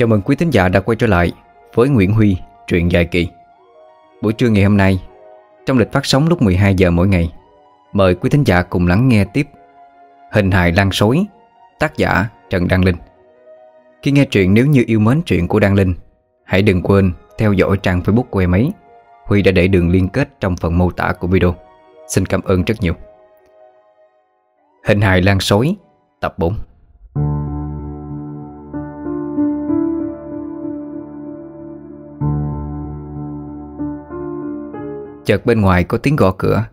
Chào mừng quý thính giả đã quay trở lại với Nguyễn Huy, truyện dài kỳ. Buổi trưa ngày hôm nay, trong lịch phát sóng lúc 12 giờ mỗi ngày Mời quý thính giả cùng lắng nghe tiếp Hình hài lan sối, tác giả Trần Đăng Linh. Khi nghe truyện nếu như yêu mến truyện của Đăng Linh Hãy đừng quên theo dõi trang Facebook của em ấy. Huy đã để đường liên kết trong phần mô tả của video. Xin cảm ơn rất nhiều. Hình hài lan sối Tập 4 Chợt bên ngoài có tiếng gõ cửa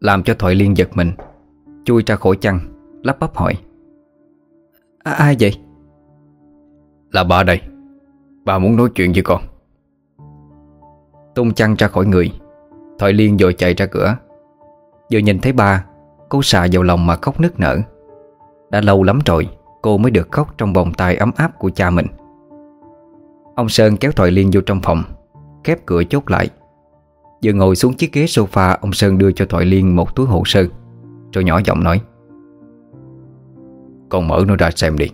Làm cho Thoại Liên giật mình. Chui ra khỏi chăn Lắp bắp hỏi. À, Ai vậy? Là bà đây. Bà muốn nói chuyện với con. Tung chăn ra khỏi người Thoại Liên vội chạy ra cửa. Vừa nhìn thấy ba Cô xà vào lòng mà khóc nức nở. Đã lâu lắm rồi Cô mới được khóc trong vòng tay ấm áp của cha mình. Ông Sơn kéo Thoại Liên vô trong phòng Khép cửa chốt lại. Vừa ngồi xuống chiếc ghế sofa, Ông Sơn đưa cho Thoại Liên một túi hồ sơ Rồi nhỏ giọng nói, Con mở nó ra xem đi.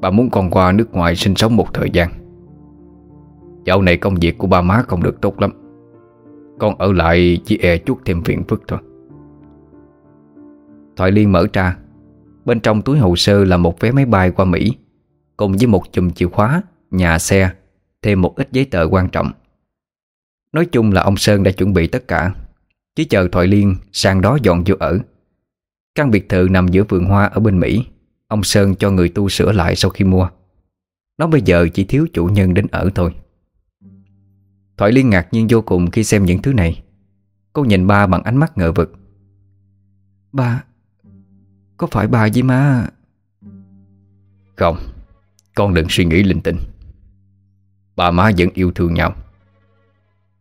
Bà muốn con qua nước ngoài sinh sống một thời gian. Dạo này công việc của ba má không được tốt lắm. Con ở lại chỉ e chút thêm phiền phức thôi. Thoại Liên mở ra. Bên trong túi hồ sơ là một vé máy bay qua Mỹ, Cùng với một chùm chìa khóa, Nhà xe, Thêm một ít giấy tờ quan trọng. Nói chung là ông Sơn đã chuẩn bị tất cả, Chỉ chờ Thoại Liên sang đó dọn vô ở. Căn biệt thự nằm giữa vườn hoa ở bên Mỹ, Ông Sơn cho người tu sửa lại sau khi mua. Nó bây giờ chỉ thiếu chủ nhân đến ở thôi. Thoại Liên ngạc nhiên vô cùng khi xem những thứ này. Cô nhìn ba bằng ánh mắt ngờ vực. Ba, Có phải ba với má? Không, Con đừng suy nghĩ linh tinh. Bà má vẫn yêu thương nhau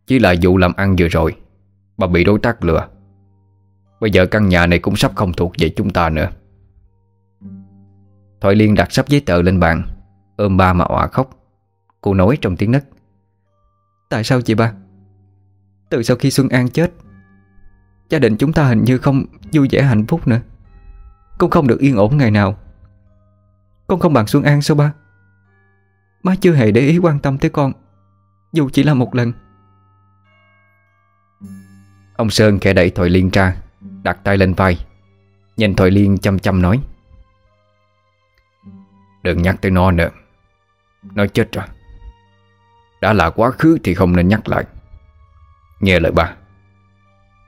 chỉ là vụ làm ăn vừa rồi Bà bị đối tác lừa. Bây giờ căn nhà này cũng sắp không thuộc về chúng ta nữa. Thoại Liên đặt sắp giấy tờ lên bàn, Ôm ba mà òa khóc. Cô nói trong tiếng nấc, Tại sao chị ba? Từ sau khi Xuân An chết, Gia đình chúng ta hình như không vui vẻ hạnh phúc nữa. Con không được yên ổn ngày nào. Con không bằng Xuân An sao ba? Má chưa hề để ý quan tâm tới con, Dù chỉ là một lần. Ông Sơn khẽ đẩy Thoại Liên ra, Đặt tay lên vai. Nhìn Thoại Liên chăm chăm nói. Đừng nhắc tới nó nữa. Nó chết rồi. Đã là quá khứ thì không nên nhắc lại. Nghe lời ba.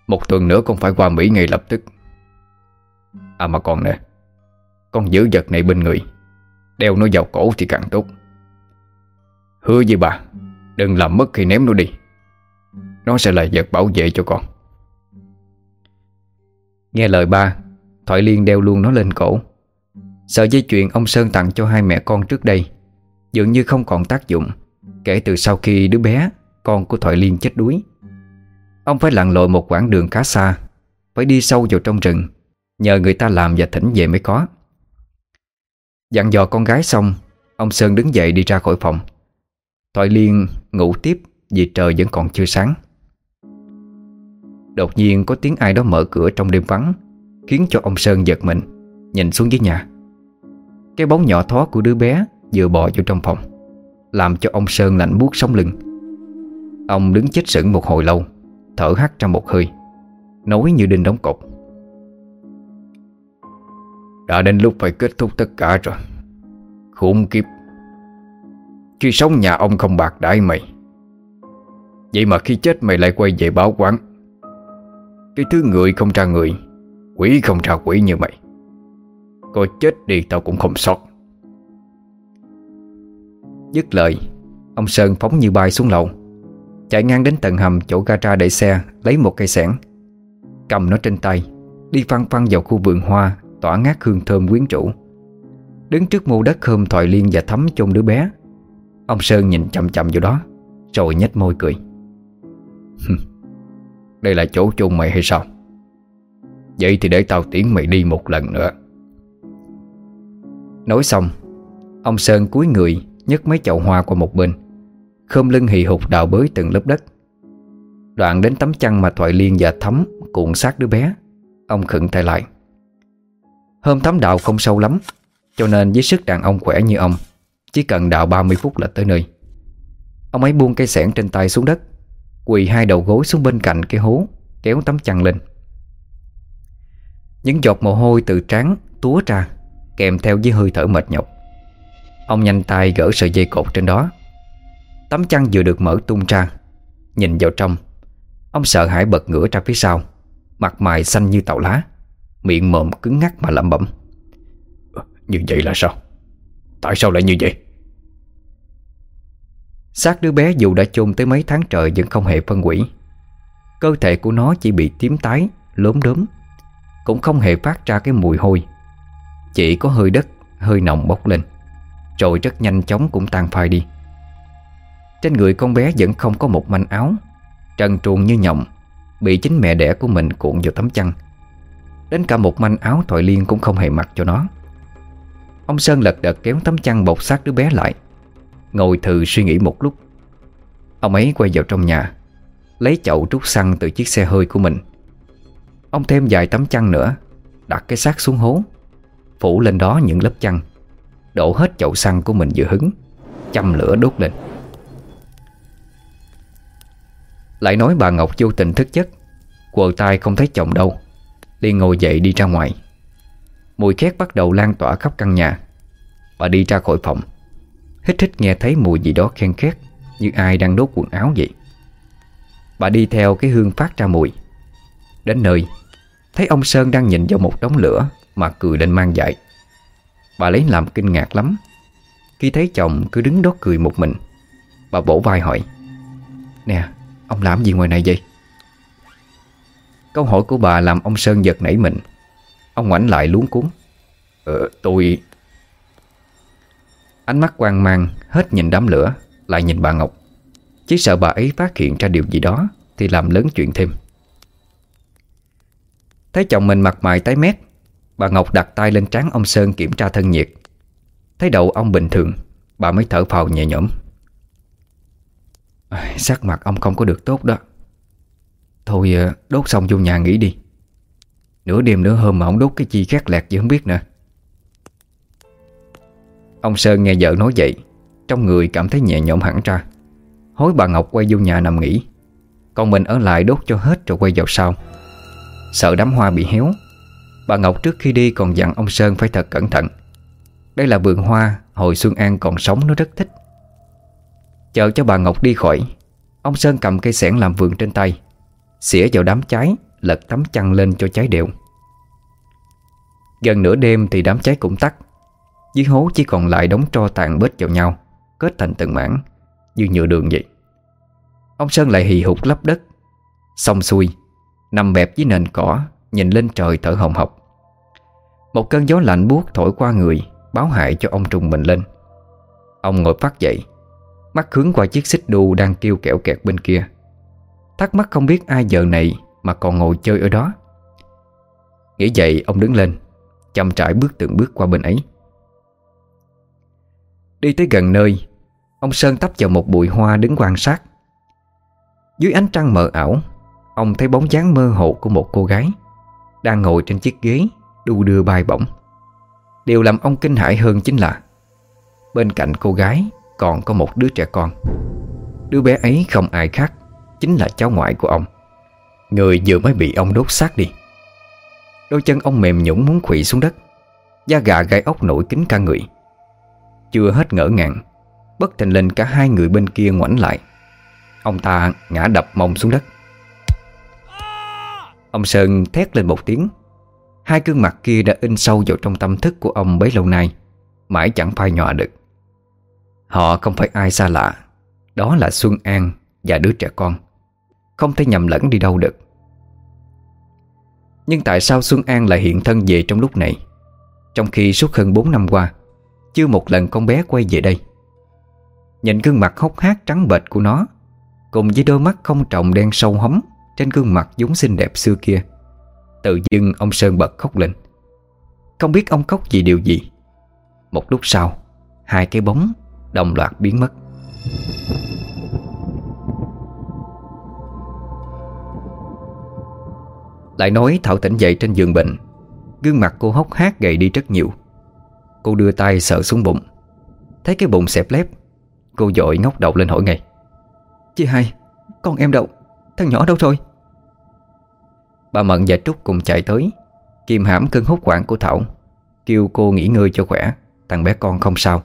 Một tuần nữa con phải qua Mỹ ngay lập tức. À mà còn nè, Con giữ vật này bên người. Đeo nó vào cổ thì càng tốt. Hứa với bà Đừng làm mất khi ném nó đi. Nó sẽ là vật bảo vệ cho con. Nghe lời ba, Thoại Liên đeo luôn nó lên cổ. Sợi dây chuyền ông Sơn tặng cho hai mẹ con trước đây, Dường như không còn tác dụng, Kể từ sau khi đứa bé, Con của Thoại Liên chết đuối. Ông phải lặn lội một quãng đường khá xa, Phải đi sâu vào trong rừng, Nhờ người ta làm và thỉnh về mới có. Dặn dò con gái xong, Ông Sơn đứng dậy đi ra khỏi phòng. Thoại Liên ngủ tiếp Vì trời vẫn còn chưa sáng. Đột nhiên có tiếng ai đó mở cửa trong đêm vắng, Khiến cho ông Sơn giật mình, Nhìn xuống dưới nhà. Cái bóng nhỏ thó của đứa bé Vừa bò vô trong phòng, Làm cho ông Sơn lạnh buốt sống lưng. Ông đứng chết sững một hồi lâu, Thở hắt ra một hơi, Nói như đinh đóng cột. Đã đến lúc phải kết thúc tất cả rồi Khủng kiếp. Khi sống nhà ông không bạc đãi mày. Vậy mà khi chết mày lại quay về báo quán cái thứ người không ra người, Quỷ không ra quỷ như mày. Có chết đi tao cũng không sót. Dứt lời, Ông Sơn phóng như bay xuống lầu. Chạy ngang đến tầng hầm chỗ gara để xe, Lấy một cây sẻn Cầm nó trên tay, Đi phăng phăng vào khu vườn hoa, Tỏa ngát hương thơm quyến rũ. Đứng trước mô đất khơm thoại liên và thấm chôn đứa bé. Ông Sơn nhìn chậm chậm vào đó, Rồi nhếch môi cười. Đây là chỗ chôn mày hay sao? Vậy thì để tao tiễn mày đi một lần nữa. Nói xong, Ông Sơn cúi người, nhấc mấy chậu hoa qua một bên, khom lưng hì hục đào bới từng lớp đất. Đoạn đến tấm chăn mà Thoại Liên và Thấm cuộn sát đứa bé, Ông khựng tay lại. Hôm Thấm đào không sâu lắm, Cho nên với sức đàn ông khỏe như ông, Chỉ cần đào 30 phút là tới nơi. Ông ấy buông cây sẻn trên tay xuống đất Quỳ hai đầu gối xuống bên cạnh cái hố, Kéo tấm chăn lên. Những giọt mồ hôi từ trán túa ra, Kèm theo với hơi thở mệt nhọc. Ông nhanh tay gỡ sợi dây cột trên đó. Tấm chăn vừa được mở tung ra, Nhìn vào trong, Ông sợ hãi bật ngửa ra phía sau, Mặt mày xanh như tàu lá, Miệng mồm cứng ngắc mà lẩm bẩm. Như vậy là sao? Tại sao lại như vậy? Xác đứa bé dù đã chôn tới mấy tháng trời Vẫn không hề phân hủy. Cơ thể của nó chỉ bị tím tái, Lốm đốm, Cũng không hề phát ra cái mùi hôi. Chỉ có hơi đất, Hơi nồng bốc lên, Rồi rất nhanh chóng cũng tan phai đi. Trên người con bé vẫn không có một manh áo, Trần truồng như nhộng, Bị chính mẹ đẻ của mình cuộn vào tấm chăn. Đến cả một manh áo thoại liên cũng không hề mặc cho nó. Ông Sơn lật đật kéo tấm chăn bọc sát đứa bé lại. Ngồi thừ suy nghĩ một lúc. Ông ấy quay vào trong nhà, Lấy chậu trút xăng từ chiếc xe hơi của mình. Ông thêm vài tấm chăn nữa, Đặt cái xác xuống hố, Phủ lên đó những lớp chăn, Đổ hết chậu xăng của mình vừa hứng, Châm lửa đốt lên. Lại nói bà Ngọc vô tình thức giấc, Quờ tay không thấy chồng đâu, liền ngồi dậy đi ra ngoài. Mùi khét bắt đầu lan tỏa khắp căn nhà, Bà đi ra khỏi phòng. Hít hít nghe thấy mùi gì đó khen khét Như ai đang đốt quần áo vậy. Bà đi theo cái hương phát ra mùi. Đến nơi, Thấy ông Sơn đang nhìn vào một đống lửa Mà cười lên mang dại Bà lấy làm kinh ngạc lắm. Khi thấy chồng cứ đứng đó cười một mình, Bà bổ vai hỏi, Nè, ông làm gì ngoài này vậy? Câu hỏi của bà làm ông Sơn giật nảy mình. Ông ngoảnh lại luống cuốn Ờ tôi Ánh mắt quang mang, Hết nhìn đám lửa, Lại nhìn bà Ngọc. Chỉ sợ bà ấy phát hiện ra điều gì đó, Thì làm lớn chuyện thêm. Thấy chồng mình mặt mày tái mét, Bà Ngọc đặt tay lên trán ông Sơn kiểm tra thân nhiệt. Thấy đầu ông bình thường, Bà mới thở phào nhẹ nhõm. Sắc mặt ông không có được tốt đó. Thôi ờ, đốt xong vô nhà nghỉ đi. Nửa đêm nửa hôm mà ông đốt cái chi khét lẹt gì không biết nè Ông Sơn nghe vợ nói vậy, Trong người cảm thấy nhẹ nhõm hẳn ra. Hối bà Ngọc quay vô nhà nằm nghỉ. Còn mình ở lại đốt cho hết rồi quay vào sau. Sợ đám hoa bị héo, Bà Ngọc trước khi đi còn dặn ông Sơn phải thật cẩn thận. Đây là vườn hoa, Hồi Xuân An còn sống nó rất thích. Chờ cho bà Ngọc đi khỏi, Ông Sơn cầm cây sẻn làm vườn trên tay, Xỉa vào đám cháy Lật tấm chăn lên cho cháy đều. Gần nửa đêm thì đám cháy cũng tắt. Dưới hố chỉ còn lại đống tro tàn bết vào nhau, Kết thành từng mảng, Như nhựa đường vậy. Ông Sơn lại hì hục lấp đất. Xong xuôi, Nằm bẹp dưới nền cỏ, Nhìn lên trời thở hồng hộc. Một cơn gió lạnh buốt thổi qua người, Báo hại cho ông trùng mình lên. Ông ngồi phát dậy, Mắt hướng qua chiếc xích đu đang kêu kẹo kẹt bên kia. Thắc mắc không biết ai giờ này Mà còn ngồi chơi ở đó. Nghĩ vậy, ông đứng lên, Chậm trải bước từng bước qua bên ấy. Đi tới gần nơi, Ông Sơn tấp vào một bụi hoa đứng quan sát. Dưới ánh trăng mờ ảo, Ông thấy bóng dáng mơ hồ của một cô gái Đang ngồi trên chiếc ghế Đu đưa bay bổng. Điều làm ông kinh hãi hơn chính là Bên cạnh cô gái Còn có một đứa trẻ con. Đứa bé ấy không ai khác Chính là cháu ngoại của ông. Người vừa mới bị ông đốt xác đi. Đôi chân ông mềm nhũng muốn khủy xuống đất, Da gà gai ốc nổi kính ca người. Chưa hết ngỡ ngàng, Bất thình lình cả hai người bên kia ngoảnh lại. Ông ta ngã đập mông xuống đất. Ông Sơn thét lên một tiếng. Hai gương mặt kia đã in sâu vào trong tâm thức của ông bấy lâu nay, Mãi chẳng phai nhòa được. Họ không phải ai xa lạ, Đó là Xuân An và đứa trẻ con. Không thể nhầm lẫn đi đâu được. Nhưng tại sao Xuân An lại hiện thân về trong lúc này? Trong khi suốt hơn 4 năm qua chưa một lần con bé quay về đây. Nhìn gương mặt hốc hác trắng bệch của nó, Cùng với đôi mắt không trọng đen sâu hóm Trên gương mặt giống xinh đẹp xưa kia, Tự dưng ông Sơn bật khóc lên. Không biết ông khóc vì điều gì. Một lúc sau, Hai cái bóng đồng loạt biến mất. Lại nói Thảo tỉnh dậy trên giường bệnh, Gương mặt cô hốc hác gầy đi rất nhiều. Cô đưa tay sợ xuống bụng. Thấy cái bụng xẹp lép Cô dội ngóc đầu lên hỏi ngay. Chị hai Con em đâu? Thằng nhỏ đâu rồi? Bà Mận và Trúc cùng chạy tới. Kìm hãm cơn hốt hoảng của Thảo Kêu cô nghỉ ngơi cho khỏe Thằng bé con không sao.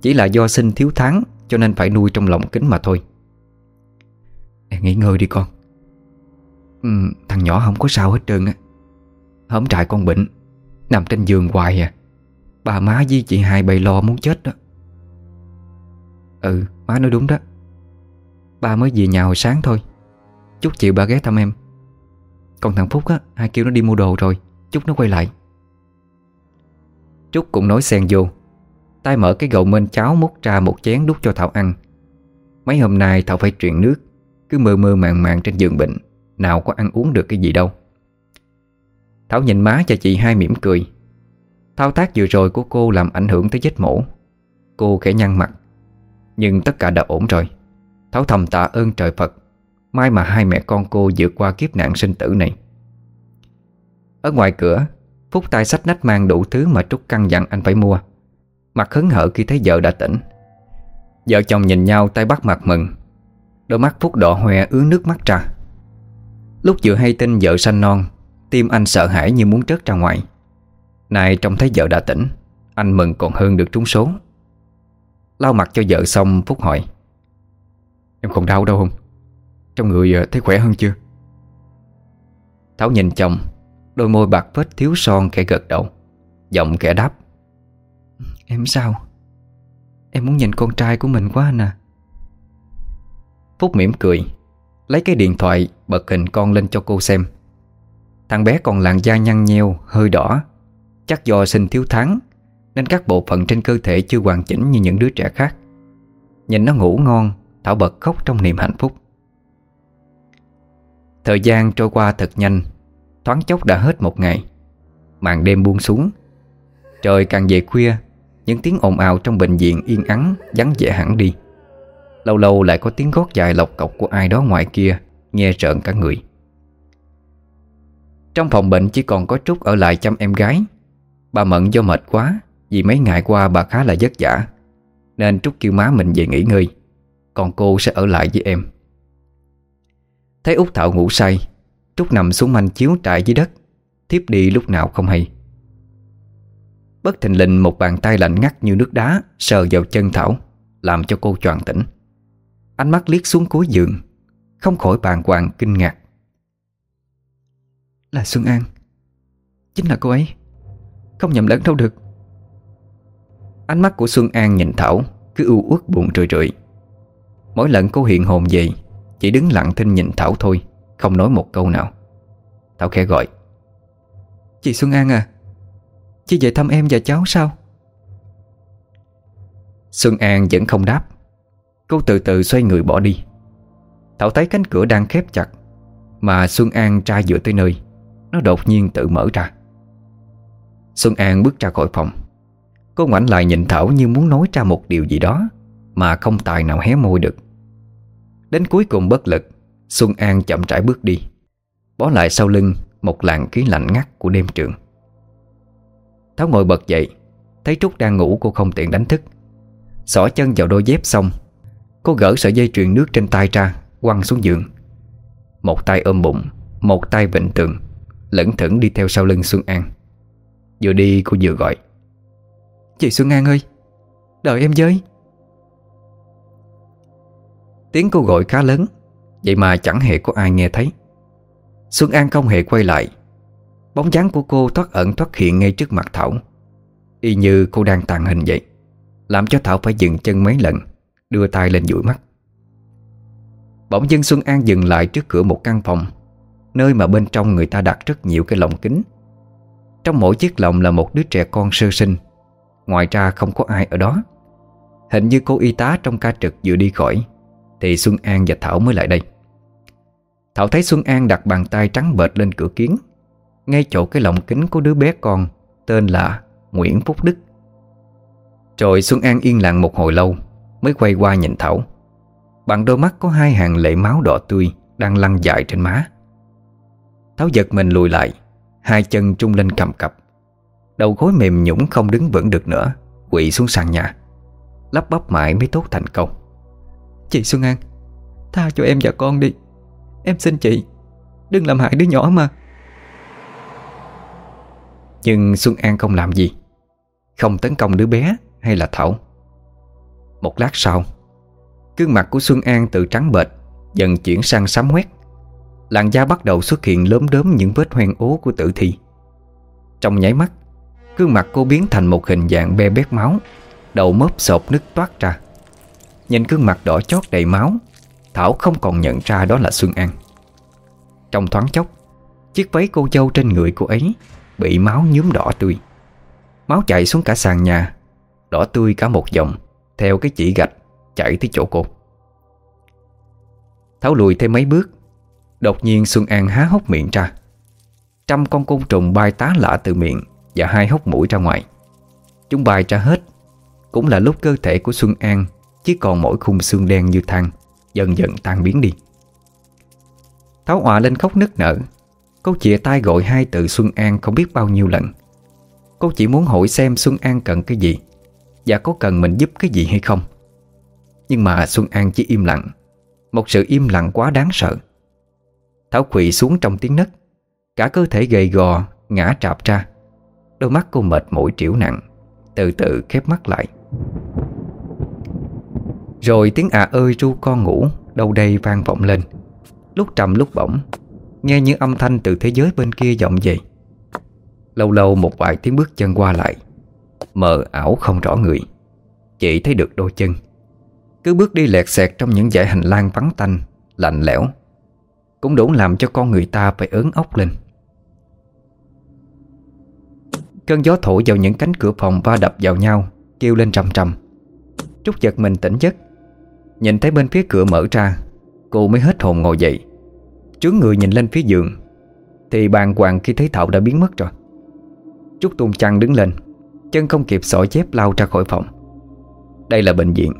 Chỉ là do sinh thiếu tháng Cho nên phải nuôi trong lòng kính mà thôi. Nghỉ ngơi đi con. Ừ, Thằng nhỏ không có sao hết trơn á. Hóm trại con bệnh Nằm trên giường hoài à Bà má với chị hai bày lo muốn chết đó. Ừ má nói đúng đó. Ba mới về nhà hồi sáng thôi. Chút chịu ba ghé thăm em. Còn thằng Phúc á, Hai kêu nó đi mua đồ rồi, Chút nó quay lại. Trúc cũng nói xen vô. Tay mở cái gậu mên cháo múc ra một chén đút cho Thảo ăn. Mấy hôm nay Thảo phải truyền nước, Cứ mơ mơ màng màng trên giường bệnh, Nào có ăn uống được cái gì đâu. Thảo nhìn má cho chị hai mỉm cười. Thao tác vừa rồi của cô làm ảnh hưởng tới vết mổ Cô khẽ nhăn mặt. Nhưng tất cả đã ổn rồi. Thảo thầm tạ ơn trời Phật. Mai mà hai mẹ con cô vượt qua kiếp nạn sinh tử này. Ở ngoài cửa Phúc tay sách nách mang đủ thứ mà Trúc căn dặn anh phải mua. Mặt hấn hở khi thấy vợ đã tỉnh. Vợ chồng nhìn nhau tay bắt mặt mừng. Đôi mắt Phúc đỏ hoe ứa nước mắt ra. Lúc vừa hay tin vợ sanh non, Tim anh sợ hãi như muốn trớt ra ngoài. Này trông thấy vợ đã tỉnh Anh mừng còn hơn được trúng số. Lau mặt cho vợ xong Phúc hỏi Em còn đau đâu không? Trong người ờ, thấy khỏe hơn chưa? Thảo nhìn chồng Đôi môi bạc vết thiếu son kẻ gật đầu Giọng kẻ đáp Em sao? Em muốn nhìn con trai của mình quá anh à. Phúc mỉm cười Lấy cái điện thoại bật hình con lên cho cô xem. Thằng bé còn làn da nhăn nheo, hơi đỏ Chắc do sinh thiếu tháng Nên các bộ phận trên cơ thể chưa hoàn chỉnh như những đứa trẻ khác. Nhìn nó ngủ ngon, Thảo bật khóc trong niềm hạnh phúc. Thời gian trôi qua thật nhanh, Thoáng chốc đã hết một ngày. Màn đêm buông xuống. Trời càng về khuya, Những tiếng ồn ào trong bệnh viện yên ắng Vắng vẻ hẳn đi. Lâu lâu lại có tiếng gót dài lộc cọc của ai đó ngoài kia, Nghe rợn cả người. Trong phòng bệnh chỉ còn có Trúc ở lại chăm em gái. Bà Mận do mệt quá, Vì mấy ngày qua bà khá là vất vả, Nên Trúc kêu má mình về nghỉ ngơi, Còn cô sẽ ở lại với em. Thấy Út Thảo ngủ say, Trúc nằm xuống manh chiếu trại dưới đất, Thiếp đi lúc nào không hay. Bất thình lình một bàn tay lạnh ngắt như nước đá Sờ vào chân Thảo, Làm cho cô choàng tỉnh. Ánh mắt liếc xuống cuối giường, Không khỏi bàng hoàng kinh ngạc. Là Xuân An, Chính là cô ấy. Không nhầm lẫn đâu được. Ánh mắt của Xuân An nhìn Thảo, Cứ u uất buồn rười rượi. Mỗi lần cô hiện hồn về, Chỉ đứng lặng thinh nhìn Thảo thôi, Không nói một câu nào. Thảo khẽ gọi. Chị Xuân An à Chị về thăm em và cháu sao? Xuân An vẫn không đáp. Cô từ từ xoay người bỏ đi. Thảo thấy cánh cửa đang khép chặt, Mà Xuân An tra dựa tới nơi. Nó đột nhiên tự mở ra. Xuân An bước ra khỏi phòng. Cô ngoảnh lại nhìn Thảo như muốn nói ra một điều gì đó Mà không tài nào hé môi được. Đến cuối cùng bất lực, Xuân An chậm rãi bước đi, Bó lại sau lưng Một làn khí lạnh ngắt của đêm trường. Thảo ngồi bật dậy, Thấy Trúc đang ngủ cô không tiện đánh thức. Xỏ chân vào đôi dép xong, Cô gỡ sợi dây truyền nước trên tay ra, Quăng xuống giường. Một tay ôm bụng, Một tay vịnh tường Lẫn thẫn đi theo sau lưng Xuân An. Vừa đi cô vừa gọi. Chị Xuân An ơi, Đợi em với. Tiếng cô gọi khá lớn, Vậy mà chẳng hề có ai nghe thấy. Xuân An không hề quay lại. Bóng dáng của cô thoát ẩn thoát hiện ngay trước mặt Thảo. Y như cô đang tàn hình vậy, Làm cho Thảo phải dừng chân mấy lần, Đưa tay lên dụi mắt. Bỗng dân Xuân An dừng lại trước cửa một căn phòng, Nơi mà bên trong người ta đặt rất nhiều cái lồng kính. Trong mỗi chiếc lồng là một đứa trẻ con sơ sinh. Ngoài ra không có ai ở đó. Hình như cô y tá trong ca trực vừa đi khỏi, Thì Xuân An và Thảo mới lại đây. Thảo thấy Xuân An đặt bàn tay trắng bệt lên cửa kiến Ngay chỗ cái lồng kính của đứa bé con, Tên là Nguyễn Phúc Đức. Rồi Xuân An yên lặng một hồi lâu, Mới quay qua nhìn Thảo. Bằng đôi mắt có hai hàng lệ máu đỏ tươi Đang lăn dài trên má. Thảo giật mình lùi lại. Hai chân trung lên cầm cập. Đầu gối mềm nhũng không đứng vững được nữa Quỵ xuống sàn nhà. Lắp bắp mãi mới tốt thành công. Chị Xuân An Tha cho em và con đi. Em xin chị Đừng làm hại đứa nhỏ mà. Nhưng Xuân An không làm gì. Không tấn công đứa bé hay là Thảo. Một lát sau Gương mặt của Xuân An từ trắng bệch Dần chuyển sang xám hoét Làn da bắt đầu xuất hiện lớn đớm những vết hoen ố của tử thi. Trong nháy mắt, Gương mặt cô biến thành một hình dạng be bét máu, Đầu mớp sột nứt toát ra. Nhìn gương mặt đỏ chót đầy máu, Thảo không còn nhận ra đó là Xuân An. Trong thoáng chốc, Chiếc váy cô dâu trên người cô ấy Bị máu nhuốm đỏ tươi. Máu chảy xuống cả sàn nhà, Đỏ tươi cả một dòng, Theo cái chỉ gạch chảy tới chỗ cô. Thảo lùi thêm mấy bước Đột nhiên Xuân An há hốc miệng ra. Trăm con côn trùng bay tá lả từ miệng Và hai hốc mũi ra ngoài. Chúng bay ra hết. Cũng là lúc cơ thể của Xuân An, Chỉ còn mỗi khung xương đen như than, Dần dần tan biến đi. Tháo họa lên khóc nức nở. Cô chìa tay gọi hai từ Xuân An không biết bao nhiêu lần. Cô chỉ muốn hỏi xem Xuân An cần cái gì Và có cần mình giúp cái gì hay không. Nhưng mà Xuân An chỉ im lặng. Một sự im lặng quá đáng sợ. Thảo quỳ xuống trong tiếng nấc. Cả cơ thể gầy gò, Ngã trạp ra. Đôi mắt cô mệt mỏi triểu nặng. Từ từ khép mắt lại. Rồi tiếng à ơi ru con ngủ, Đâu đây vang vọng lên. Lúc trầm lúc bổng, Nghe những âm thanh từ thế giới bên kia vọng về. Lâu lâu một vài tiếng bước chân qua lại. Mờ ảo không rõ người. Chỉ thấy được đôi chân. Cứ bước đi lẹt xẹt trong những dãy hành lang vắng tanh, Lạnh lẽo. Cũng đủ làm cho con người ta phải ớn ốc lên. Cơn gió thổi vào những cánh cửa phòng va đập vào nhau, Kêu lên trầm trầm. Trúc giật mình tỉnh giấc. Nhìn thấy bên phía cửa mở ra, Cô mới hết hồn ngồi dậy. Trướng người nhìn lên phía giường, Thì bàn hoàng khi thấy Thảo đã biến mất rồi. Trúc tung chăn đứng lên, Chân không kịp sỏi chép lao ra khỏi phòng. Đây là bệnh viện,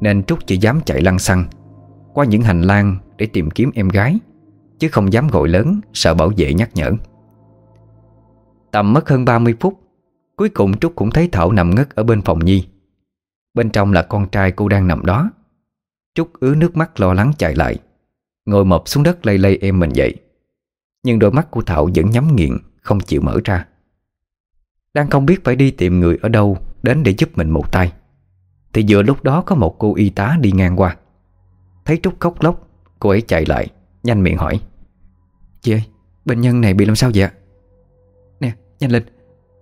Nên Trúc chỉ dám chạy lăn xăng, Qua những hành lang để tìm kiếm em gái. Chứ không dám gọi lớn, Sợ bảo vệ nhắc nhở. Tầm mất hơn 30 phút, Cuối cùng Trúc cũng thấy Thảo nằm ngất ở bên phòng Nhi. Bên trong là con trai cô đang nằm đó. Trúc ứa nước mắt lo lắng chạy lại, Ngồi mập xuống đất lây lây em mình dậy. Nhưng đôi mắt của Thảo vẫn nhắm nghiện Không chịu mở ra. Đang không biết phải đi tìm người ở đâu Đến để giúp mình một tay, Thì vừa lúc đó có một cô y tá đi ngang qua. Thấy Trúc khóc lóc, Cô ấy chạy lại. Nhanh miệng hỏi. Chị ơi bệnh nhân này bị làm sao vậy ạ? Nè nhanh lên.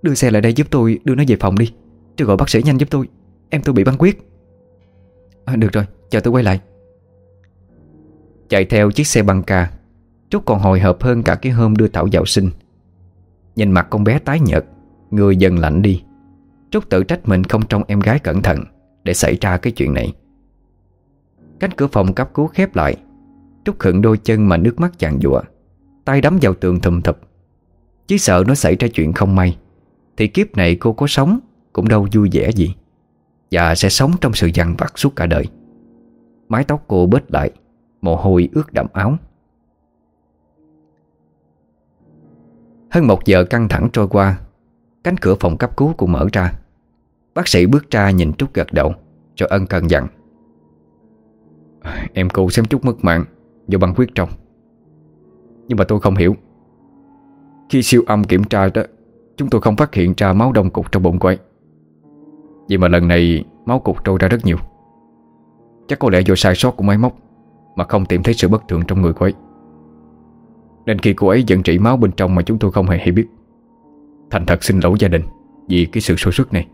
Đưa xe lại đây giúp tôi đưa nó về phòng đi. Chứ gọi bác sĩ nhanh giúp tôi. Em tôi bị băng huyết. À, Được rồi chờ tôi quay lại. Chạy theo chiếc xe băng ca Trúc còn hồi hộp hơn cả cái hôm đưa Thảo vào sinh. Nhìn mặt con bé tái nhợt Người dần lạnh đi. Trúc tự trách mình không trông em gái cẩn thận Để xảy ra cái chuyện này. Cánh cửa phòng cấp cứu khép lại Trúc khựng đôi chân mà nước mắt chàng dụa Tay đấm vào tường thùm thụp. Chỉ sợ nó xảy ra chuyện không may. Thì kiếp này cô có sống Cũng đâu vui vẻ gì. Và sẽ sống trong sự dằn vặt suốt cả đời. Mái tóc cô bết lại, Mồ hôi ướt đậm áo. Hơn một giờ căng thẳng trôi qua, Cánh cửa phòng cấp cứu cũng mở ra. Bác sĩ bước ra nhìn Trúc gật đầu Rồi ân cần dặn. Em cô xem Trúc mất mạng. Do băng huyết trong. Nhưng mà tôi không hiểu. Khi siêu âm kiểm tra đó, Chúng tôi không phát hiện ra máu đông cục trong bụng cô ấy Vậy mà lần này, Máu cục trôi ra rất nhiều. Chắc có lẽ do sai sót của máy móc Mà không tìm thấy sự bất thường trong người cô ấy. Nên khi cô ấy dẫn trị máu bên trong Mà chúng tôi không hề hay biết. Thành thật xin lỗi gia đình Vì cái sự sôi sức này.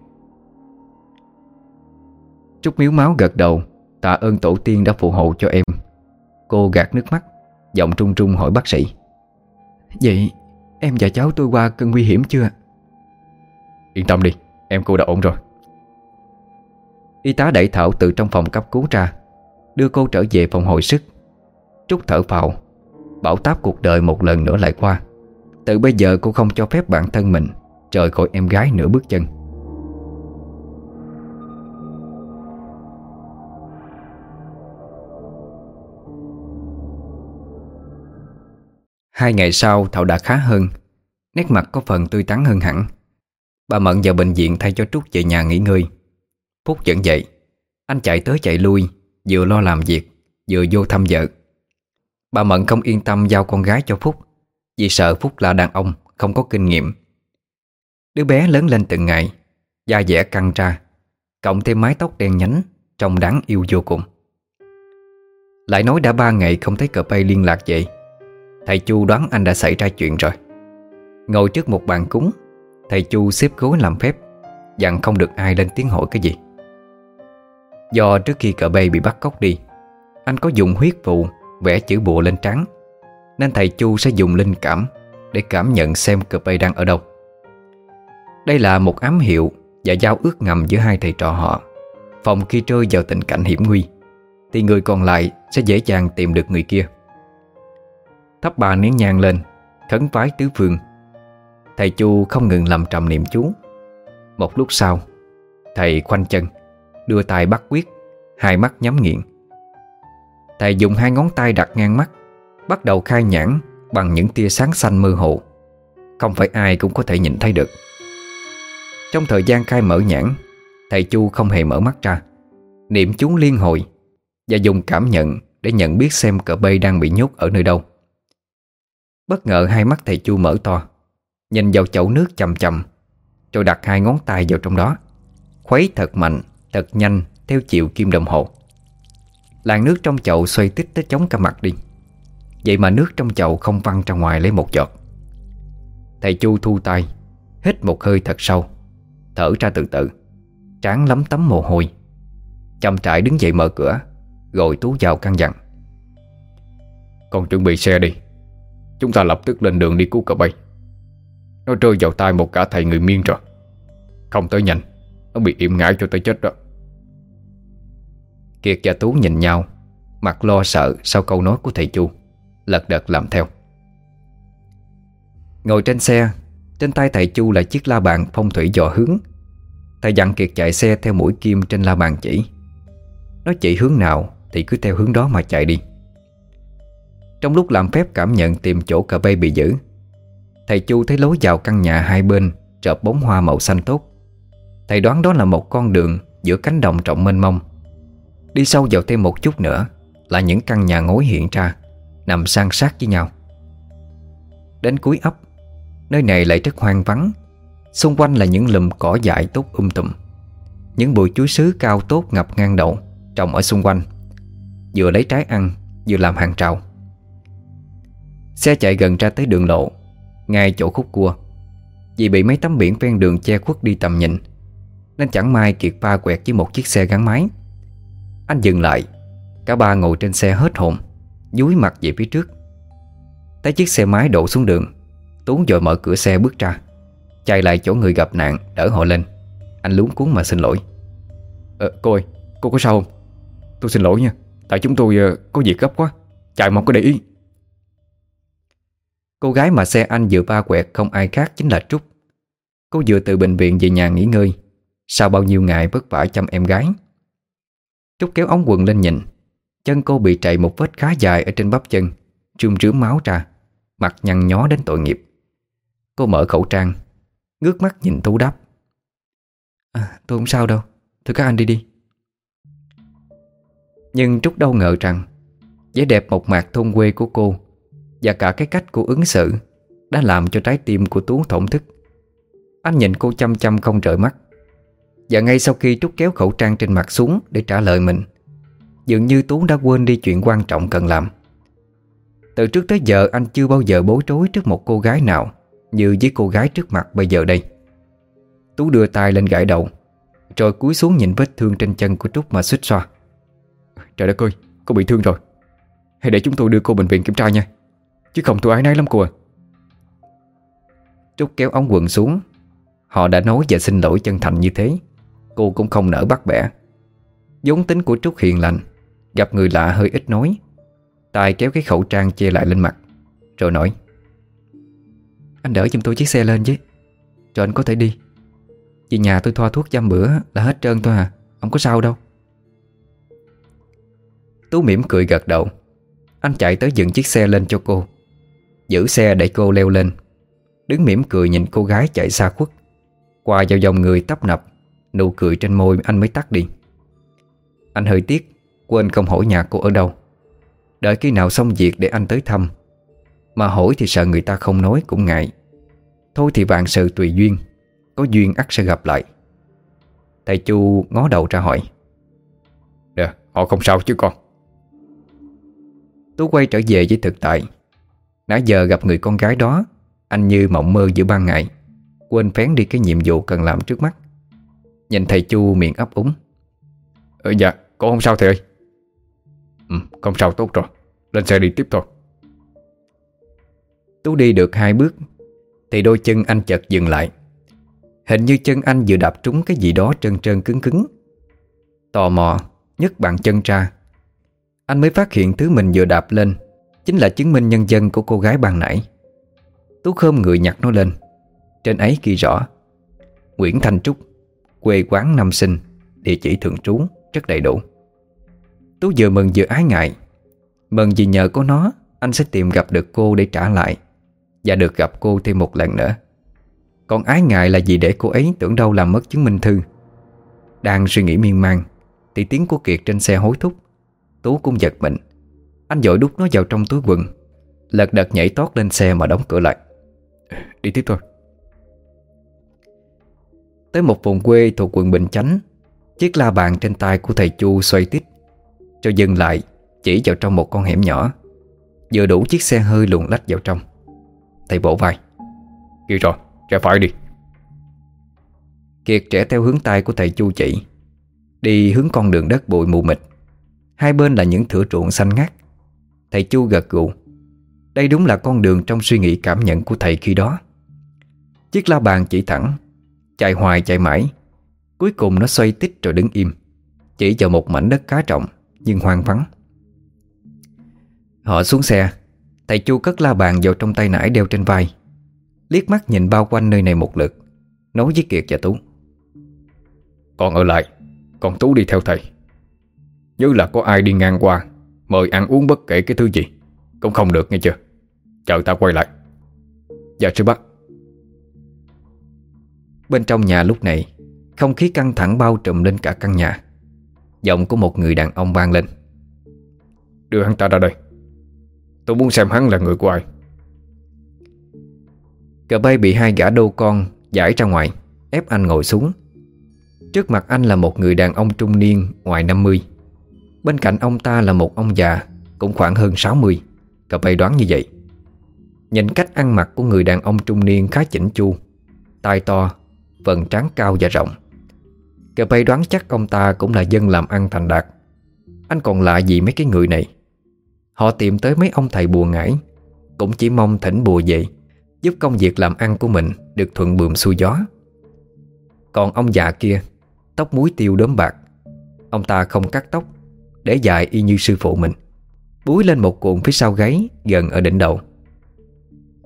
Trúc miếu máu gật đầu, Tạ ơn tổ tiên đã phù hộ cho em. Cô gạt nước mắt Giọng trung trung hỏi bác sĩ. Vậy em và cháu tôi qua cơn nguy hiểm chưa Yên tâm đi Em cô đã ổn rồi. Y tá đẩy Thảo từ trong phòng cấp cứu ra Đưa cô trở về phòng hồi sức. Trúc thở phào Bảo táp cuộc đời một lần nữa lại qua. Từ bây giờ cô không cho phép bản thân mình Rời khỏi em gái nửa bước chân Hai ngày sau, Thảo đã khá hơn. Nét mặt có phần tươi tắn hơn hẳn. Bà Mận vào bệnh viện thay cho Trúc về nhà nghỉ ngơi. Phúc dẫn dậy. Anh chạy tới chạy lui, Vừa lo làm việc, Vừa vô thăm vợ. Bà Mận không yên tâm giao con gái cho Phúc, Vì sợ Phúc là đàn ông, Không có kinh nghiệm. Đứa bé lớn lên từng ngày, Da dẻ căng ra, Cộng thêm mái tóc đen nhánh, Trông đáng yêu vô cùng. Lại nói đã ba ngày không thấy cờ bay liên lạc vậy. Thầy Chu đoán anh đã xảy ra chuyện rồi. Ngồi trước một bàn cúng, Thầy Chu xếp gối làm phép, Dặn không được ai lên tiếng hỏi cái gì. Do trước khi cờ bay bị bắt cóc đi, Anh có dùng huyết vụ Vẽ chữ bùa lên trắng Nên thầy Chu sẽ dùng linh cảm Để cảm nhận xem cờ bay đang ở đâu. Đây là một ám hiệu Và giao ước ngầm giữa hai thầy trò họ. Phòng khi rơi vào tình cảnh hiểm nguy, Thì người còn lại sẽ dễ dàng tìm được người kia. Thắp ba nén nhang lên, Khấn vái tứ phương Thầy Chu không ngừng làm trầm niệm chú. Một lúc sau, Thầy khoanh chân Đưa tay bắt quyết, Hai mắt nhắm nghiện. Thầy dùng hai ngón tay đặt ngang mắt, Bắt đầu khai nhãn Bằng những tia sáng xanh mơ hồ. Không phải ai cũng có thể nhìn thấy được. Trong thời gian khai mở nhãn, Thầy Chu không hề mở mắt ra. Niệm chú liên hồi Và dùng cảm nhận để nhận biết xem cờ bê đang bị nhốt ở nơi đâu. Bất ngờ hai mắt thầy Chu mở to Nhìn vào chậu nước chầm chầm Rồi đặt hai ngón tay vào trong đó Khuấy thật mạnh, thật nhanh Theo chiều kim đồng hồ. Làn nước trong chậu xoay tích tới chống cả mặt đi. Vậy mà nước trong chậu không văng ra ngoài lấy một giọt. Thầy Chu thu tay Hít một hơi thật sâu Thở ra từ từ Tráng lắm tấm mồ hôi. Chậm trại đứng dậy mở cửa Rồi Tú vào căn dặn. Con chuẩn bị xe đi. Chúng ta lập tức lên đường đi cứu cậu bay. Nó rơi vào tay một cả thầy người miên rồi. Không tới nhanh, Nó bị yểm ngã cho tới chết đó. Kiệt và Tú nhìn nhau, Mặt lo sợ sau câu nói của thầy Chu, Lật đật làm theo. Ngồi trên xe, Trên tay thầy Chu là chiếc la bàn phong thủy dò hướng. Thầy dặn Kiệt chạy xe theo mũi kim trên la bàn chỉ. Nó chỉ hướng nào Thì cứ theo hướng đó mà chạy đi. Trong lúc làm phép cảm nhận tìm chỗ cà bay bị giữ, Thầy Chu thấy lối vào căn nhà hai bên Trợp bóng hoa màu xanh tốt. Thầy đoán đó là một con đường Giữa cánh đồng trọng mênh mông. Đi sâu vào thêm một chút nữa Là những căn nhà ngói hiện ra, Nằm san sát với nhau. Đến cuối ấp, Nơi này lại rất hoang vắng. Xung quanh là những lùm cỏ dại tốt um tùm. Những bụi chuối sứ cao tốt ngập ngang đậu Trồng ở xung quanh. Vừa lấy trái ăn, Vừa làm hàng trào. Xe chạy gần ra tới đường lộ Ngay chỗ khúc cua. Vì bị mấy tấm biển ven đường che khuất đi tầm nhìn Nên chẳng may Kiệt ba quẹt với một chiếc xe gắn máy. Anh dừng lại Cả ba ngồi trên xe hết hồn Dúi mặt về phía trước. Thấy chiếc xe máy đổ xuống đường Tuấn dội mở cửa xe bước ra Chạy lại chỗ người gặp nạn Đỡ họ lên. Anh luống cuốn mà xin lỗi. Ờ, Cô ơi, cô có sao không? Tôi xin lỗi nha Tại chúng tôi uh, có việc gấp quá Chạy mà không có để ý. Cô gái mà xe anh vừa ba quẹt Không ai khác chính là Trúc. Cô vừa từ bệnh viện về nhà nghỉ ngơi. Sau bao nhiêu ngày vất vả chăm em gái. Trúc kéo ống quần lên nhìn. Chân cô bị chạy một vết khá dài Ở trên bắp chân Trương rướm máu ra. Mặt nhăn nhó đến tội nghiệp. Cô mở khẩu trang, Ngước mắt nhìn Tú đáp. À tôi không sao đâu. Thôi các anh đi đi. Nhưng Trúc đâu ngờ rằng, vẻ đẹp một mạc thôn quê của cô và cả cái cách cô ứng xử Đã làm cho trái tim của Tú thổn thức. Anh nhìn cô chăm chăm không rời mắt. Và ngay sau khi Trúc kéo khẩu trang trên mặt xuống Để trả lời mình Dường như Tú đã quên đi chuyện quan trọng cần làm. Từ trước tới giờ anh chưa bao giờ bối rối trước một cô gái nào Như với cô gái trước mặt bây giờ đây. Tú đưa tay lên gãi đầu Rồi cúi xuống nhìn vết thương trên chân của Trúc mà xích xoa. Trời đất ơi, cô bị thương rồi. Hãy để chúng tôi đưa cô bệnh viện kiểm tra nha. Chứ không tôi ái nấy lắm cô à Trúc kéo ống quần xuống. Họ đã nói và xin lỗi chân thành như thế. Cô cũng không nỡ bắt bẻ. Vốn tính của Trúc hiền lành, Gặp người lạ hơi ít nói. Tài kéo cái khẩu trang che lại lên mặt, Rồi nói, Anh đỡ giùm tôi chiếc xe lên chứ. Rồi anh có thể đi. Vì nhà tôi thoa thuốc dăm bữa là hết trơn thôi à Không có sao đâu. Tú mỉm cười gật đầu. Anh chạy tới dựng chiếc xe lên cho cô. Giữ xe để cô leo lên. Đứng mỉm cười nhìn cô gái chạy xa khuất. Qua vào dòng người tấp nập Nụ cười trên môi anh mới tắt đi. Anh hơi tiếc Quên không hỏi nhà cô ở đâu. Đợi khi nào xong việc để anh tới thăm. Mà hỏi thì sợ người ta không nói cũng ngại. Thôi thì vạn sự tùy duyên Có duyên ắt sẽ gặp lại. Thầy Chu ngó đầu ra hỏi. Nè họ không sao chứ con? Tú quay trở về với thực tại Nãy giờ gặp người con gái đó Anh như mộng mơ giữa ban ngày Quên phén đi cái nhiệm vụ cần làm trước mắt. Nhìn thầy Chu miệng ấp úng. Ừ, Dạ con không sao thầy ơi. Ừ không sao tốt rồi Lên xe đi tiếp thôi. Tú đi được hai bước Thì đôi chân anh chợt dừng lại. Hình như chân anh vừa đạp trúng cái gì đó trơn trơn cứng cứng. Tò mò nhấc bàn chân ra. Anh mới phát hiện thứ mình vừa đạp lên Chính là chứng minh nhân dân của cô gái ban nãy. Tú khơm người nhặt nó lên. Trên ấy ghi rõ, Nguyễn Thanh Trúc, Quê quán năm sinh, Địa chỉ thường trú rất đầy đủ. Tú vừa mừng vừa ái ngại. Mừng vì nhờ có nó, Anh sẽ tìm gặp được cô để trả lại, Và được gặp cô thêm một lần nữa. Còn ái ngại là gì để cô ấy tưởng đâu làm mất chứng minh thư. Đang suy nghĩ miên man, Thì tiếng của Kiệt trên xe hối thúc. Tú cũng giật mình. Anh dội đút nó vào trong túi quần. Lật đật nhảy tót lên xe mà đóng cửa lại. Đi tiếp thôi. Tới một vùng quê thuộc quận Bình Chánh Chiếc la bàn trên tay của thầy Chu xoay tít cho dừng lại Chỉ vào trong một con hẻm nhỏ Vừa đủ chiếc xe hơi luồn lách vào trong. Thầy bổ vai. Kìa rồi, rẽ phải đi. Kiệt trẻ theo hướng tay của thầy Chu chỉ Đi hướng con đường đất bụi mù mịt. Hai bên là những thửa ruộng xanh ngắt Thầy Chu gật gù. Đây đúng là con đường trong suy nghĩ cảm nhận của thầy khi đó. Chiếc la bàn chỉ thẳng, Chạy hoài chạy mãi. Cuối cùng nó xoay tít rồi đứng im, Chỉ vào một mảnh đất khá trọng Nhưng hoang vắng. Họ xuống xe, Thầy Chu cất la bàn vào trong tay nải đeo trên vai. Liếc mắt nhìn bao quanh nơi này một lượt, Nói với Kiệt và Tú. Con ở lại Còn Tú đi theo thầy. Như là có ai đi ngang qua Mời ăn uống bất kể cái thứ gì. Cũng không được nghe chưa? Chờ ta quay lại. Dạ sư bác. Bên trong nhà lúc này Không khí căng thẳng bao trùm lên cả căn nhà. Giọng của một người đàn ông vang lên. Đưa hắn ta ra đây. Tôi muốn xem hắn là người của ai. Cờ bay bị hai gã đô con Giải ra ngoài Ép anh ngồi xuống. Trước mặt anh là một người đàn ông trung niên Ngoài 50 Bên cạnh ông ta là một ông già, Cũng khoảng hơn 60 Cờ bay đoán như vậy. Nhìn cách ăn mặc của người đàn ông trung niên khá chỉnh chu, Tai to, Phần trán cao và rộng. Cờ bay đoán chắc ông ta cũng là dân làm ăn thành đạt. Anh còn lạ gì mấy cái người này? Họ tìm tới mấy ông thầy bùa ngải, Cũng chỉ mong thỉnh bùa vậy Giúp công việc làm ăn của mình Được thuận bườm xuôi gió. Còn ông già kia, Tóc muối tiêu đốm bạc. Ông ta không cắt tóc để dài y như sư phụ mình. Búi lên một cuộn phía sau gáy Gần ở đỉnh đầu.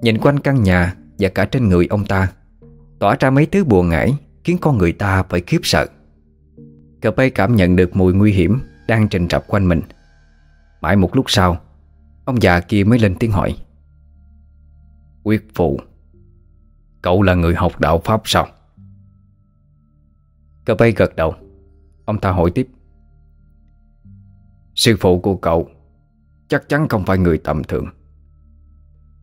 Nhìn quanh căn nhà Và cả trên người ông ta, Tỏa ra mấy thứ buồn ngải Khiến con người ta phải khiếp sợ. Cờ bay cảm nhận được mùi nguy hiểm Đang trình trập quanh mình. Mãi một lúc sau, Ông già kia mới lên tiếng hỏi. Quyết phụ, Cậu là người học đạo Pháp sao? Cờ bay gật đầu. Ông ta hỏi tiếp. Sư phụ của cậu Chắc chắn không phải người tầm thường.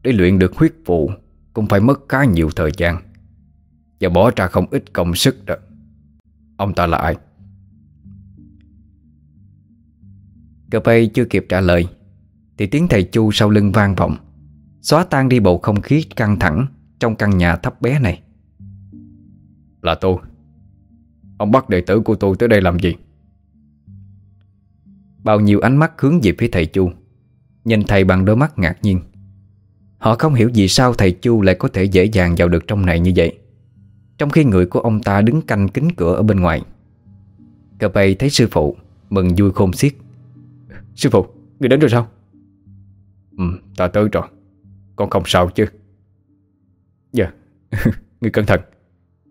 Để luyện được huyết phụ Cũng phải mất khá nhiều thời gian Và bỏ ra không ít công sức đó. Ông ta là ai? Cờ bay chưa kịp trả lời Thì tiếng thầy Chu sau lưng vang vọng, Xóa tan đi bầu không khí căng thẳng Trong căn nhà thấp bé này. Là tôi. Ông bắt đệ tử của tôi tới đây làm gì? Bao nhiêu ánh mắt hướng về phía thầy Chu. Nhìn thầy bằng đôi mắt ngạc nhiên. Họ không hiểu vì sao thầy Chu lại có thể dễ dàng vào được trong này như vậy. Trong khi người của ông ta đứng canh kính cửa ở bên ngoài. Cờ bầy thấy sư phụ Mừng vui khôn xiết. Sư phụ, người đến rồi sao? Ừ, ta tới rồi. Con không sao chứ. Dạ, người cẩn thận.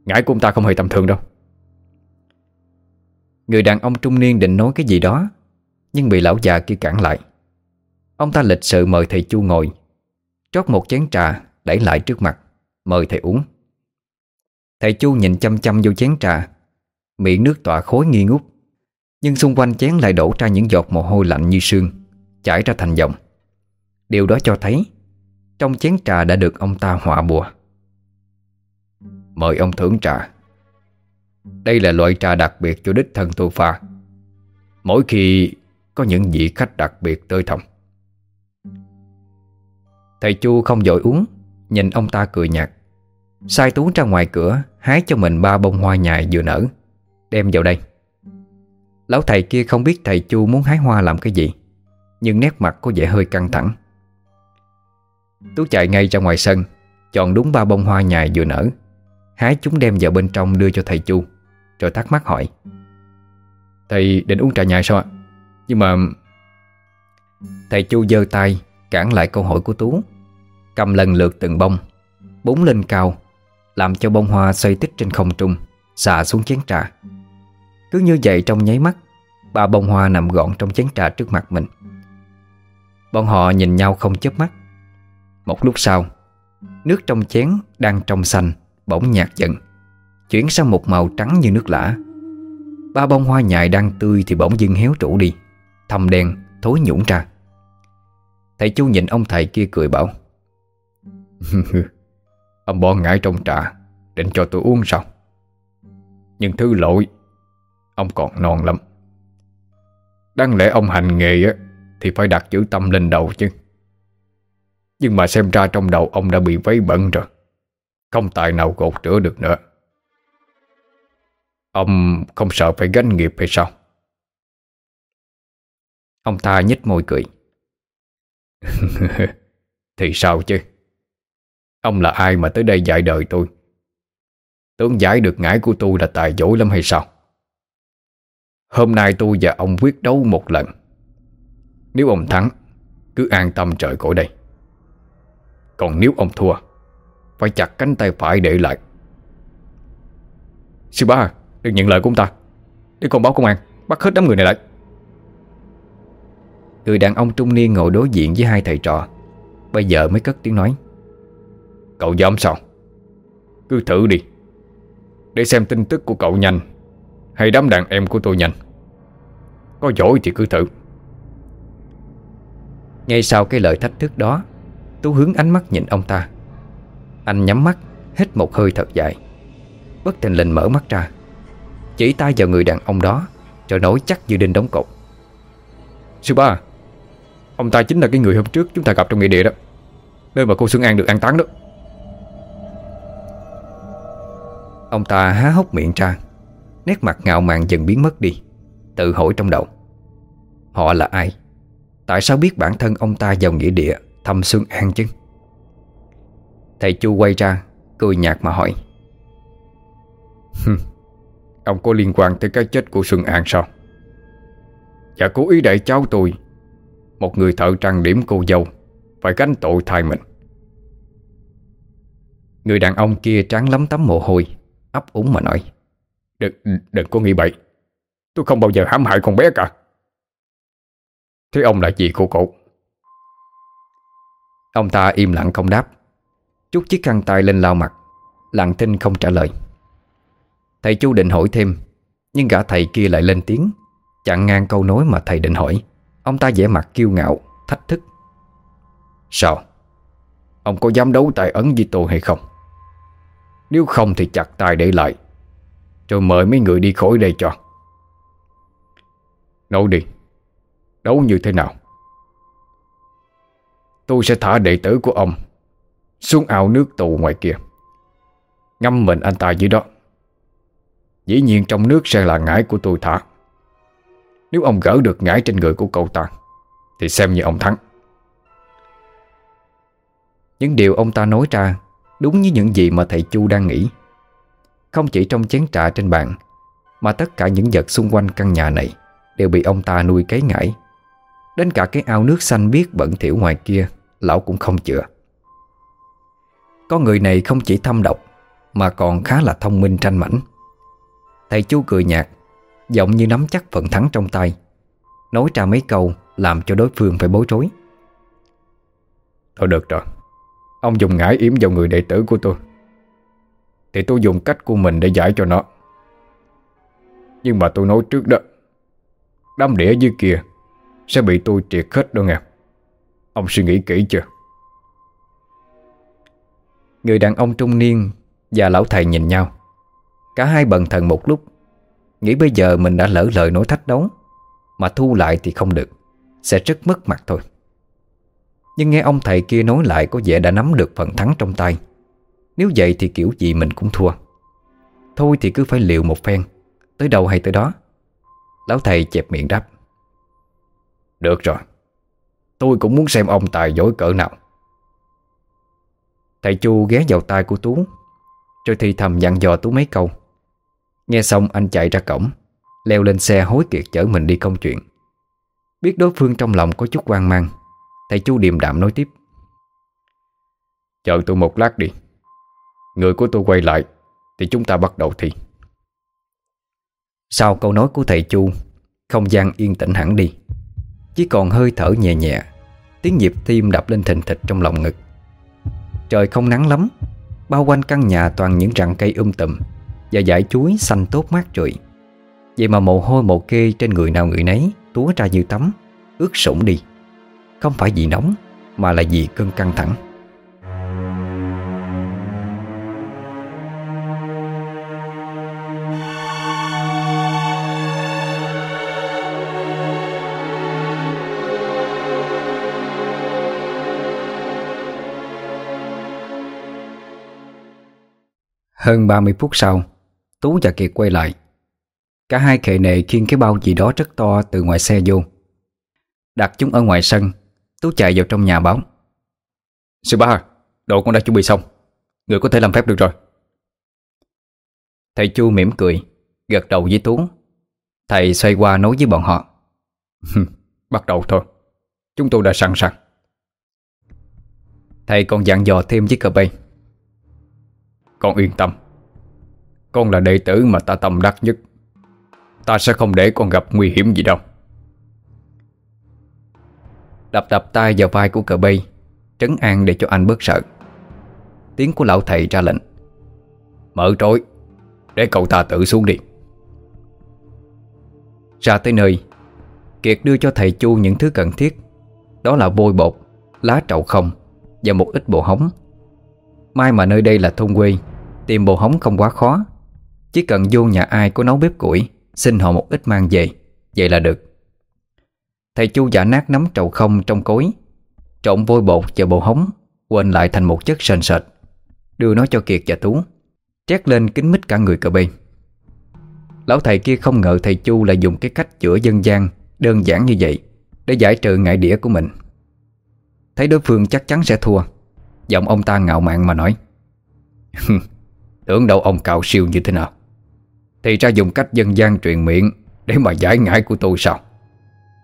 Ngải của ông ta không hề tầm thường đâu. Người đàn ông trung niên định nói cái gì đó nhưng bị lão già kia cản lại. Ông ta lịch sự mời thầy Chu ngồi. Trót một chén trà, Đẩy lại trước mặt, Mời thầy uống. Thầy Chu nhìn chăm chăm vô chén trà. Miệng nước tỏa khối nghi ngút. Nhưng xung quanh chén lại đổ ra những giọt mồ hôi lạnh như sương, Chảy ra thành dòng. Điều đó cho thấy, Trong chén trà đã được ông ta họa bùa. Mời ông thưởng trà. Đây là loại trà đặc biệt cho đích thân tôi pha. Mỗi khi có những vị khách đặc biệt tới thăm. Thầy Chu không dội uống, Nhìn ông ta cười nhạt. Sai Tú ra ngoài cửa, Hái cho mình ba bông hoa nhài vừa nở, Đem vào đây. Lão thầy kia không biết thầy Chu muốn hái hoa làm cái gì, Nhưng nét mặt có vẻ hơi căng thẳng. Tú chạy ngay ra ngoài sân, Chọn đúng ba bông hoa nhài vừa nở, Hái chúng đem vào bên trong đưa cho thầy Chu, Rồi thắc mắc hỏi. Thầy định uống trà nhài sao ạ? Nhưng mà Thầy Chu giơ tay, Cản lại câu hỏi của Tú. Cầm lần lượt từng bông, Búng lên cao, Làm cho bông hoa xoay tích trên không trung Xà xuống chén trà. Cứ như vậy trong nháy mắt, Ba bông hoa nằm gọn trong chén trà trước mặt mình. Bọn họ nhìn nhau không chớp mắt. Một lúc sau, Nước trong chén đang trong xanh, Bỗng nhạt dần, Chuyển sang một màu trắng như nước lã. Ba bông hoa nhài đang tươi Thì bỗng dưng héo trụ đi. Thâm đen, thối nhũng ra. Thầy chú nhìn ông thầy kia cười bảo, Ông bỏ ngải trong trà, Định cho tôi uống sao? Nhưng thứ lỗi, Ông còn non lắm. Đáng lẽ ông hành nghề á, Thì phải đặt chữ tâm lên đầu chứ. Nhưng mà xem ra trong đầu ông đã bị vấy bẩn rồi, Không tài nào gột rửa được nữa. Ông không sợ phải gánh nghiệp hay sao? Ông ta nhích môi cười. Thì sao chứ? Ông là ai mà tới đây dạy đời tôi? Tưởng giải được ngải của tôi là tài dỗi lắm hay sao? Hôm nay tôi và ông quyết đấu một lần. Nếu ông thắng, Cứ an tâm trời cõi đây. Còn nếu ông thua, Phải chặt cánh tay phải để lại. Sư ba, Đừng nhận lời của ông ta. Để con báo công an, Bắt hết đám người này lại. Người đàn ông trung niên ngồi đối diện với hai thầy trò. Bây giờ mới cất tiếng nói. Cậu dám sao? Cứ thử đi. Để xem tin tức của cậu nhanh, Hay đám đàn em của tôi nhanh. Có giỏi thì cứ thử. Ngay sau cái lời thách thức đó, Tú hướng ánh mắt nhìn ông ta. Anh nhắm mắt, Hít một hơi thật dài. Bất tình lình mở mắt ra. Chỉ tay vào người đàn ông đó Rồi nói chắc như đinh đóng cột. Sư ba Ông ta chính là cái người hôm trước chúng ta gặp trong nghĩa địa đó. Nơi mà cô Xuân An được an táng đó. Ông ta há hốc miệng ra. Nét mặt ngạo mạn dần biến mất đi. Tự hỏi trong đầu. Họ là ai? Tại sao biết bản thân ông ta vào nghĩa địa Thăm Xuân An chứ? Thầy Chu quay ra, Cười nhạt mà hỏi. Ông có liên quan tới cái chết của Xuân An sao? Dạ cố ý đẩy cháu tôi một người thợ trang điểm cô dâu Phải gánh tội thay mình. Người đàn ông kia trắng lắm tấm mồ hôi ấp úng mà nói Đừng, đừng có nghĩ bậy. Tôi không bao giờ hãm hại con bé cả. Thế ông là gì cô cậu? Ông ta im lặng không đáp Chút chiếc khăn tay lên lau mặt Lặng thinh không trả lời. Thầy chú định hỏi thêm Nhưng gã thầy kia lại lên tiếng Chặn ngang câu nói mà thầy định hỏi. Ông ta vẻ mặt kiêu ngạo, Thách thức. Sao? Ông có dám đấu tài ấn với tôi hay không? Nếu không thì chặt tay để lại. Rồi mời mấy người đi khỏi đây cho. Nói đi. Đấu như thế nào? Tôi sẽ thả đệ tử của ông Xuống ao nước tù ngoài kia. Ngâm mình anh ta dưới đó. Dĩ nhiên trong nước sẽ là ngải của tôi thả nếu ông gỡ được ngải trên người của cậu ta, Thì xem như ông thắng. Những điều ông ta nói ra Đúng như những gì mà thầy Chu đang nghĩ. Không chỉ trong chén trà trên bàn, Mà tất cả những vật xung quanh căn nhà này Đều bị ông ta nuôi cấy ngải. Đến cả cái ao nước xanh biếc bẩn thỉu ngoài kia, Lão cũng không chữa Con người này không chỉ thâm độc, Mà còn khá là thông minh tranh mảnh. Thầy Chu cười nhạt. Giọng như nắm chắc phần thắng trong tay. Nói ra mấy câu Làm cho đối phương phải bối rối. Thôi được rồi. Ông dùng ngải yếm vào người đệ tử của tôi. Thì tôi dùng cách của mình để giải cho nó. Nhưng mà tôi nói trước đó Đám đĩa dưới kia Sẽ bị tôi triệt hết đó nghe. Ông suy nghĩ kỹ chưa? Người đàn ông trung niên Và lão thầy nhìn nhau. Cả hai bần thần một lúc Nghĩ bây giờ mình đã lỡ lời nói thách đấu, Mà thu lại thì không được, Sẽ rất mất mặt thôi. Nhưng nghe ông thầy kia nói lại Có vẻ đã nắm được phần thắng trong tay. Nếu vậy thì kiểu gì mình cũng thua. Thôi thì cứ phải liều một phen, Tới đâu hay tới đó. Lão thầy chẹp miệng đáp. Được rồi, Tôi cũng muốn xem ông tài dối cỡ nào. Thầy Chu ghé vào tai của Tú, Rồi thì thầm dặn dò Tú mấy câu. Nghe xong anh chạy ra cổng, Leo lên xe hối kiệt chở mình đi công chuyện. Biết đối phương trong lòng có chút hoang mang, Thầy Chu điềm đạm nói tiếp. Chờ tôi một lát đi. Người của tôi quay lại, Thì chúng ta bắt đầu thi. Sau câu nói của thầy Chu, Không gian yên tĩnh hẳn đi. Chỉ còn hơi thở nhẹ nhẹ, Tiếng nhịp tim đập lên thình thịch trong lòng ngực. Trời không nắng lắm, Bao quanh căn nhà toàn những rặng cây um tùm. Và dải chuối xanh tốt mát rượi Vậy mà mồ hôi mồ kê trên người nào người nấy Túa ra như tắm, Ướt sũng đi. Không phải vì nóng, Mà là vì cơn căng thẳng. Hơn 30 phút sau Tú và Kiệt quay lại. Cả hai khệ nệ khiêng cái bao gì đó rất to từ ngoài xe vô. Đặt chúng ở ngoài sân Tú chạy vào trong nhà báo. Sư ba Đồ con đã chuẩn bị xong. Người có thể làm phép được rồi. Thầy Chu mỉm cười Gật đầu với Tú. Thầy xoay qua nói với bọn họ. Bắt đầu thôi. Chúng tôi đã sẵn sàng. Thầy còn dặn dò thêm với cờ bay. Con yên tâm con là đệ tử mà ta tâm đắc nhất. Ta sẽ không để con gặp nguy hiểm gì đâu. Đập đập tay vào vai của cờ bay Trấn an để cho anh bớt sợ. Tiếng của lão thầy ra lệnh. Mở trối, Để cậu ta tự xuống đi. Ra tới nơi, Kiệt đưa cho thầy Chu những thứ cần thiết. Đó là vôi bột, Lá trậu không Và một ít bộ hóng May mà nơi đây là thôn quê, Tìm bộ hóng không quá khó. Chỉ cần vô nhà ai có nấu bếp củi, Xin họ một ít mang về. Vậy là được. Thầy Chu giả nát nắm trầu không trong cối, Trộn vôi bột và bộ hóng, Quên lại thành một chất sền sệt. Đưa nó cho Kiệt và Tú, Trét lên kính mít cả người cờ bê Lão thầy kia không ngờ thầy Chu lại dùng cái cách chữa dân gian Đơn giản như vậy Để giải trừ ngại đĩa của mình. Thấy đối phương chắc chắn sẽ thua, Giọng ông ta ngạo mạn mà nói Tưởng đâu ông cạo siêu như thế nào. Thì ra dùng cách dân gian truyền miệng Để mà giải ngại của tôi sao?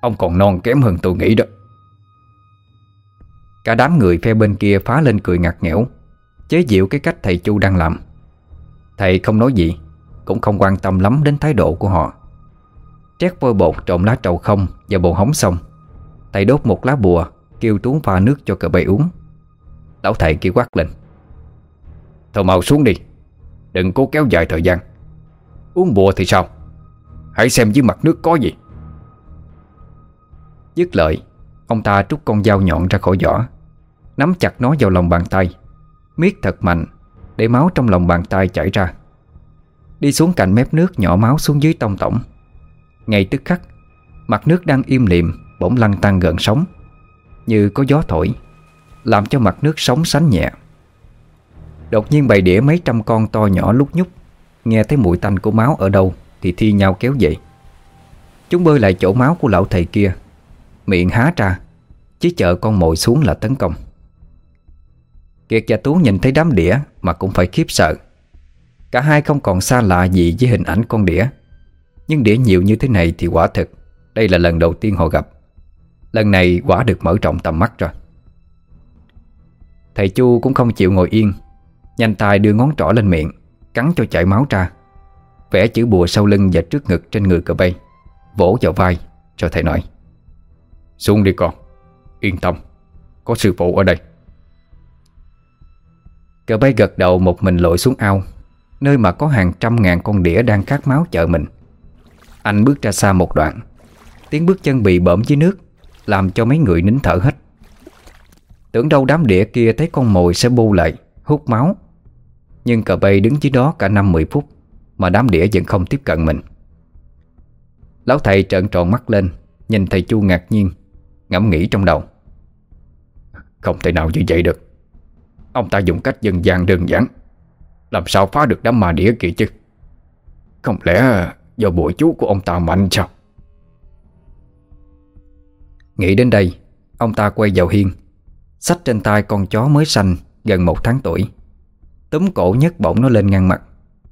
Ông còn non kém hơn tôi nghĩ đó. Cả đám người phe bên kia phá lên cười ngặt nghẽo, Chế diệu cái cách thầy Chu đang làm. Thầy không nói gì, Cũng không quan tâm lắm đến thái độ của họ. Trét vôi bột trộn lá trầu không Và bồ hóng xong, Thầy đốt một lá bùa, Kêu tuấn pha nước cho cờ bầy uống. Lão thầy kia quát lên, Thôi mau xuống đi, Đừng cố kéo dài thời gian. Uống bùa thì sao? Hãy xem dưới mặt nước có gì. Dứt lời, Ông ta trút con dao nhọn ra khỏi vỏ, Nắm chặt nó vào lòng bàn tay, Miết thật mạnh Để máu trong lòng bàn tay chảy ra. Đi xuống cạnh mép nước nhỏ máu xuống dưới tông tổng. Ngay tức khắc, Mặt nước đang im liệm Bỗng lăn tăng gần sóng, Như có gió thổi, Làm cho mặt nước sóng sánh nhẹ. Đột nhiên bầy đĩa mấy trăm con to nhỏ lúc nhúc Nghe thấy mùi tanh của máu ở đâu, Thì thi nhau kéo dậy Chúng bơi lại chỗ máu của lão thầy kia. Miệng há ra Chỉ chờ con mồi xuống là tấn công. Kiệt và Tú nhìn thấy đám đĩa Mà cũng phải khiếp sợ. Cả hai không còn xa lạ gì với hình ảnh con đĩa. Nhưng đĩa nhiều như thế này thì quả thực, Đây là lần đầu tiên họ gặp. Lần này quả được mở rộng tầm mắt rồi. Thầy Chu cũng không chịu ngồi yên, Nhanh tay đưa ngón trỏ lên miệng. Cắn cho chảy máu ra. Vẽ chữ bùa sau lưng và trước ngực trên người cờ bay, Vỗ vào vai Rồi thầy nói, Xuống đi con, Yên tâm, Có sư phụ ở đây. Cờ bay gật đầu một mình lội xuống ao, Nơi mà có hàng trăm ngàn con đĩa đang khát máu chờ mình. Anh bước ra xa một đoạn, Tiếng bước chân bị bỡm dưới nước Làm cho mấy người nín thở hết. Tưởng đâu đám đĩa kia thấy con mồi sẽ bu lại, Hút máu nhưng cờ bay đứng dưới đó cả năm 10 phút, Mà đám đĩa vẫn không tiếp cận mình. Lão thầy trợn tròn mắt lên, Nhìn thầy Chu ngạc nhiên, Ngẫm nghĩ trong đầu. Không thể nào như vậy được. Ông ta dùng cách dân gian đơn giản. Làm sao phá được đám ma đĩa kia chứ? Không lẽ do bụi chú của ông ta mạnh sao? Nghĩ đến đây, Ông ta quay vào hiên. Xách trên tay con chó mới sanh, Gần một tháng tuổi. Túm cổ nhấc bổng nó lên ngang mặt,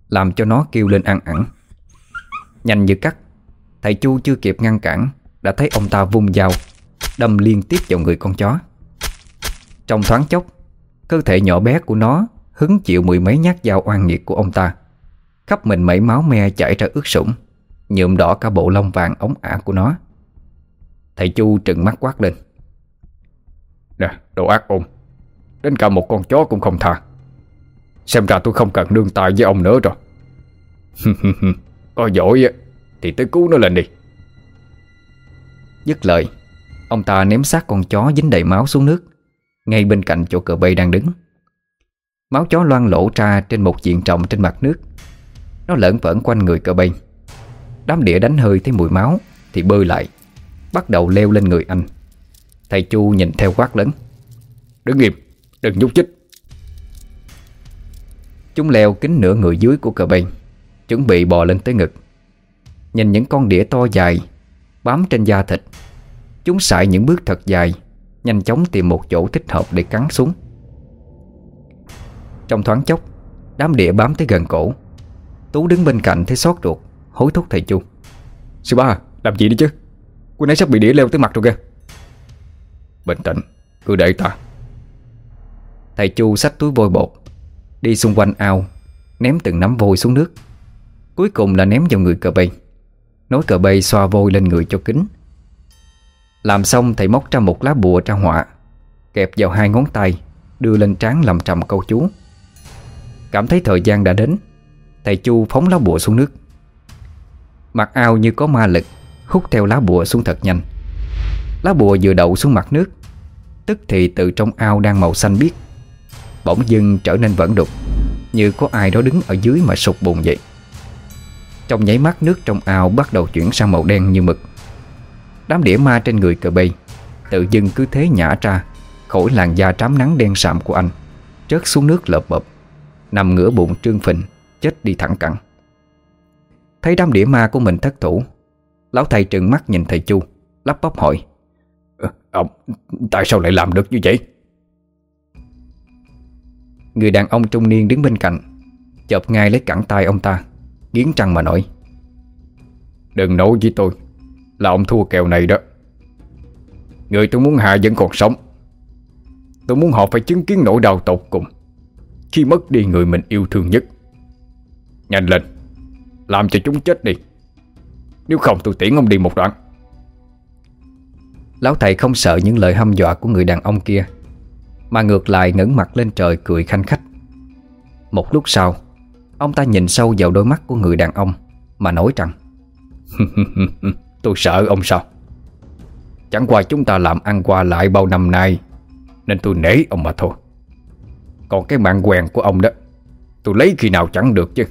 Làm cho nó kêu lên ăn ẳng. Nhanh như cắt, Thầy Chu chưa kịp ngăn cản, Đã thấy ông ta vung dao, Đâm liên tiếp vào người con chó. Trong thoáng chốc, Cơ thể nhỏ bé của nó Hứng chịu mười mấy nhát dao oan nghiệt của ông ta. Khắp mình mẩy máu me chảy ra ướt sũng, Nhuộm đỏ cả bộ lông vàng ống ả của nó. Thầy Chu trừng mắt quát lên. Nè, đồ ác ôn, Đến cả một con chó cũng không tha. Xem ra tôi không cần nương tay với ông nữa rồi. Có giỏi Thì tới cứu nó lên đi. Dứt lời Ông ta ném xác con chó dính đầy máu xuống nước Ngay bên cạnh chỗ cờ bay đang đứng. Máu chó loang lỗ ra trên một diện trọng trên mặt nước. Nó lởn vởn quanh người cờ bay Đám đĩa đánh hơi thấy mùi máu Thì bơi lại Bắt đầu leo lên người anh. Thầy Chu nhìn theo quát lớn. Đứng im, đừng nhúc chích Chúng leo kính nửa người dưới của cờ bay Chuẩn bị bò lên tới ngực. Nhìn những con đĩa to dài, Bám trên da thịt, Chúng sải những bước thật dài, Nhanh chóng tìm một chỗ thích hợp để cắn xuống. Trong thoáng chốc, Đám đĩa bám tới gần cổ. Tú đứng bên cạnh thấy xót ruột, Hối thúc thầy Chu. Sư ba, làm gì đi chứ? Cô nãy sắp bị đĩa leo tới mặt rồi kìa. Bình tĩnh, Cứ để ta. Thầy Chu xách túi vôi bột Đi xung quanh ao, Ném từng nắm vôi xuống nước. Cuối cùng là ném vào người cờ bay Nối cờ bay xoa vôi lên người cho kính Làm xong, thầy móc ra một lá bùa ra họa, Kẹp vào hai ngón tay, Đưa lên trán làm trầm câu chú. Cảm thấy thời gian đã đến, Thầy Chu phóng lá bùa xuống nước. Mặt ao như có ma lực, Hút theo lá bùa xuống thật nhanh. Lá bùa vừa đậu xuống mặt nước, Tức thì từ trong ao đang màu xanh biếc. Bỗng dưng trở nên vẫn đục Như có ai đó đứng ở dưới mà sụp bùn vậy. Trong nháy mắt nước trong ao bắt đầu chuyển sang màu đen như mực. Đám đĩa ma trên người cờ bay Tự dưng cứ thế nhả ra Khỏi làn da trám nắng đen sạm của anh Trớt xuống nước lợp bập Nằm ngửa bụng trương phình Chết đi thẳng cẳng. Thấy đám đĩa ma của mình thất thủ Lão thầy trừng mắt nhìn thầy Chu Lắp bắp hỏi ờ, Ông, tại sao lại làm được như vậy? Người đàn ông trung niên đứng bên cạnh Chộp ngay lấy cẳng tay ông ta, Nghiến trăng mà nói, Đừng nói với tôi Là ông thua kèo này đó. Người tôi muốn hạ vẫn còn sống. Tôi muốn họ phải chứng kiến nỗi đau tột cùng Khi mất đi người mình yêu thương nhất. Nhanh lên, Làm cho chúng chết đi. Nếu không tôi tiễn ông đi một đoạn. Lão thầy không sợ những lời hăm dọa của người đàn ông kia mà ngược lại ngẩng mặt lên trời cười khanh khách. Một lúc sau, Ông ta nhìn sâu vào đôi mắt của người đàn ông, Mà nói rằng, Tôi sợ ông sao? Chẳng qua chúng ta làm ăn qua lại bao năm nay, Nên tôi nể ông mà thôi. Còn cái mạng quen của ông đó, Tôi lấy khi nào chẳng được chứ?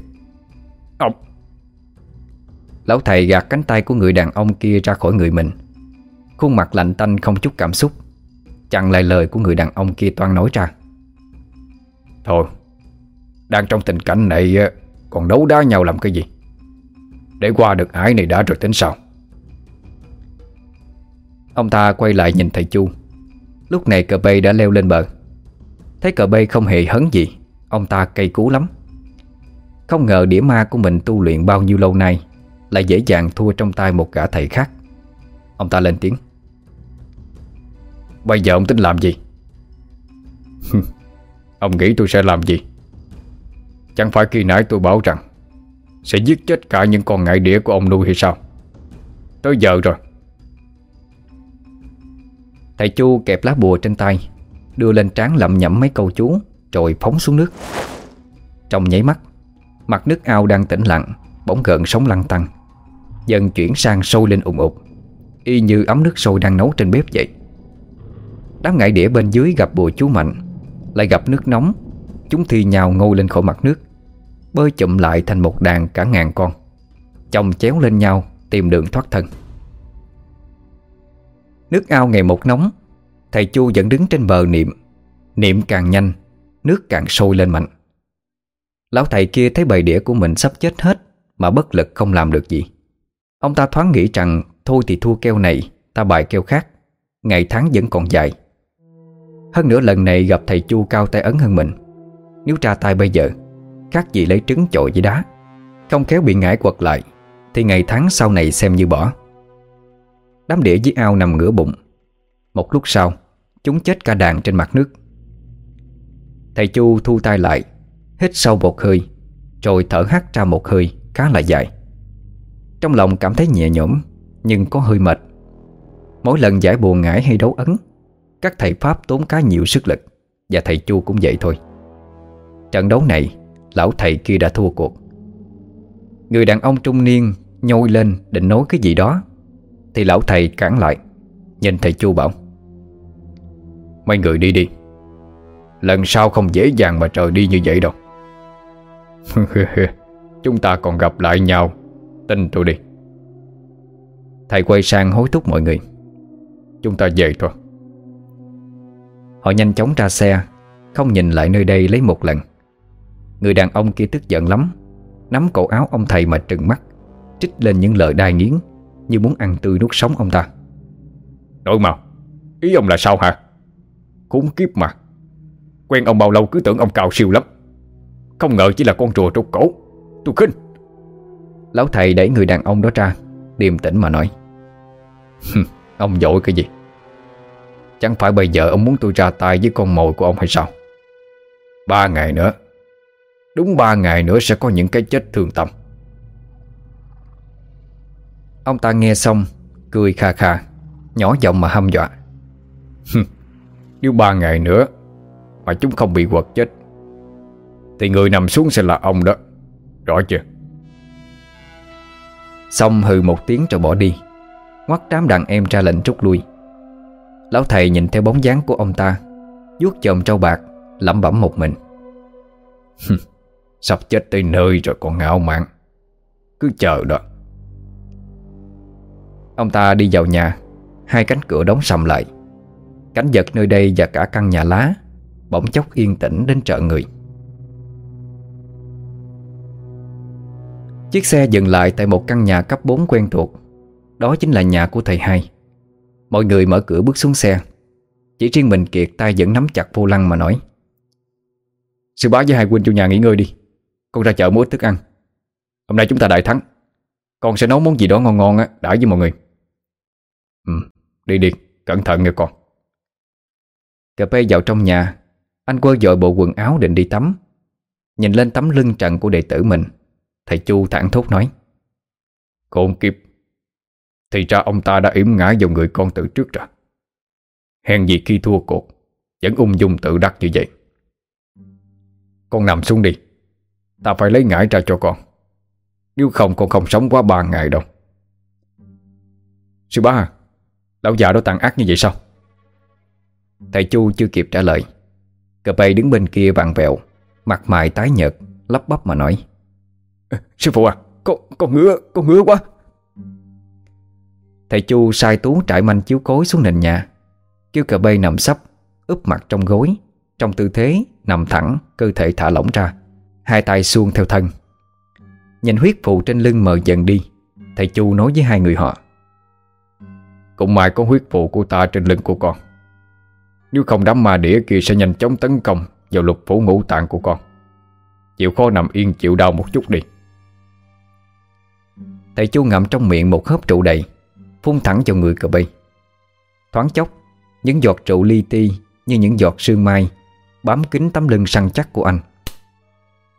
Ông. Lão thầy gạt cánh tay của người đàn ông kia ra khỏi người mình. Khuôn mặt lạnh tanh không chút cảm xúc. Chặn lại lời của người đàn ông kia toan nói ra. Thôi, Đang trong tình cảnh này Còn đấu đá nhau làm cái gì? Để qua được ải này đã rồi tính sao? Ông ta quay lại nhìn thầy Chu. Lúc này cờ bay đã leo lên bờ. Thấy cờ bay không hề hấn gì, Ông ta cây cú lắm. Không ngờ đĩa ma của mình tu luyện bao nhiêu lâu nay, Lại dễ dàng thua trong tay một gã thầy khác. Ông ta lên tiếng. Bây giờ ông tính làm gì? Ông nghĩ tôi sẽ làm gì? Chẳng phải khi nãy tôi bảo rằng Sẽ giết chết cả những con ngại đĩa của ông nuôi hay sao? Tới giờ rồi. Thầy Chu kẹp lá bùa trên tay, Đưa lên trán lẩm nhẩm mấy câu chú, Rồi phóng xuống nước. Trong nháy mắt, Mặt nước ao đang tĩnh lặng, Bỗng gợn sóng lăn tăng Dần chuyển sang sôi lên ủng ụt, Y như ấm nước sôi đang nấu trên bếp vậy. Đám ngải đĩa bên dưới gặp bùa chú Mạnh, Lại gặp nước nóng. Chúng thi nhào ngôi lên khỏi mặt nước, Bơi chụm lại thành một đàn cả ngàn con. Chồng chéo lên nhau, Tìm đường thoát thân. Nước ao ngày một nóng, Thầy Chu vẫn đứng trên bờ niệm. Niệm càng nhanh, Nước càng sôi lên mạnh. Lão thầy kia thấy bầy đĩa của mình sắp chết hết, Mà bất lực không làm được gì. Ông ta thoáng nghĩ rằng, Thôi thì thua keo này, Ta bài keo khác, Ngày tháng vẫn còn dài. Hơn nữa lần này gặp thầy Chu cao tay ấn hơn mình. Nếu tra tay bây giờ, Khác gì lấy trứng chọi với đá. Không kéo bị ngải quật lại, Thì ngày tháng sau này xem như bỏ. Đám đĩa dưới ao nằm ngửa bụng. Một lúc sau, Chúng chết cả đàn trên mặt nước. Thầy Chu thu tay lại, Hít sâu một hơi, Rồi thở hắt ra một hơi khá là dài. Trong lòng cảm thấy nhẹ nhõm, Nhưng có hơi mệt. Mỗi lần giải buồn ngải hay đấu ấn các thầy Pháp tốn khá nhiều sức lực, Và thầy Chu cũng vậy thôi. Trận đấu này, Lão thầy kia đã thua cuộc. Người đàn ông trung niên Nhôi lên định nói cái gì đó, Thì lão thầy cản lại, Nhìn thầy Chu bảo, Mấy người đi đi, Lần sau không dễ dàng mà trời đi như vậy đâu. Chúng ta còn gặp lại nhau, Tin tôi đi. Thầy quay sang hối thúc mọi người, Chúng ta về thôi. Họ nhanh chóng ra xe Không nhìn lại nơi đây lấy một lần. Người đàn ông kia tức giận lắm Nắm cổ áo ông thầy mà trừng mắt Trích lên những lời đai nghiến Như muốn ăn tươi nuốt sống ông ta. Nội màu Ý ông là sao hả? Khốn kiếp mà. Quen ông bao lâu cứ tưởng ông cao siêu lắm. Không ngờ chỉ là con rùa trục cổ. Tôi khinh. Lão thầy đẩy người đàn ông đó ra Điềm tĩnh mà nói. Ông dội cái gì Chẳng phải bây giờ ông muốn tôi ra tay với con mồi của ông hay sao? Ba ngày nữa. Đúng ba ngày nữa sẽ có những cái chết thương tâm. Ông ta nghe xong, Cười kha kha, Nhỏ giọng mà hăm dọa. Nếu ba ngày nữa Mà chúng không bị quật chết, Thì người nằm xuống sẽ là ông đó. Rõ chưa? Xong hừ một tiếng rồi bỏ đi. Ngoắt đám đàn em ra lệnh rút lui. Lão thầy nhìn theo bóng dáng của ông ta, vuốt chòm trâu bạc, lẩm bẩm một mình. Sắp chết tới nơi rồi còn ngạo mạn. Cứ chờ đó. Ông ta đi vào nhà, Hai cánh cửa đóng sầm lại. Cảnh vật nơi đây và cả căn nhà lá Bỗng chốc yên tĩnh đến trợ người. Chiếc xe dừng lại tại một căn nhà cấp 4 quen thuộc. Đó chính là nhà của thầy hai. Mọi người mở cửa bước xuống xe. Chỉ riêng mình Kiệt, tay vẫn nắm chặt vô lăng mà nói. Sư bá với hai huynh trong nhà nghỉ ngơi đi. Con ra chợ mua ít thức ăn. Hôm nay chúng ta đại thắng. Con sẽ nấu món gì đó ngon ngon á, đãi với mọi người. Ừ đi đi, Cẩn thận nghe con. Cà phê vào trong nhà, Anh quơ dội bộ quần áo định đi tắm. Nhìn lên tấm lưng trần của đệ tử mình, Thầy Chu thẳng thốt nói. Con kiếp thì ra ông ta đã yểm ngã vào người con tử trước rồi. Hèn gì khi thua cuộc Vẫn ung dung tự đắc như vậy. Con nằm xuống đi. Ta phải lấy ngải ra cho con. Nếu không con không sống quá ba ngày đâu. Sư bá à Lão già đó tàn ác như vậy sao? Thầy Chu chưa kịp trả lời. Cờ bay đứng bên kia vặn vẹo Mặt mày tái nhợt Lắp bắp mà nói. Sư phụ à Con, con ngứa, con ngứa quá. Thầy Chu sai tú trải manh chiếu cối xuống nền nhà. Kêu cờ bê nằm sấp, úp mặt trong gối. Trong tư thế, nằm thẳng, Cơ thể thả lỏng ra. Hai tay xuông theo thân. Nhìn huyết phụ trên lưng mờ dần đi, Thầy Chu nói với hai người họ. Cũng may có huyết phụ của ta trên lưng của con. Nếu không đám ma đĩa kia sẽ nhanh chóng tấn công Vào lục phủ ngũ tạng của con. Chịu khó nằm yên chịu đau một chút đi. Thầy Chu ngậm trong miệng một hớp trụ đầy. Phun thẳng vào người cờ bay Thoáng chốc, Những giọt rượu li ti Như những giọt sương mai Bám kín tấm lưng săn chắc của anh.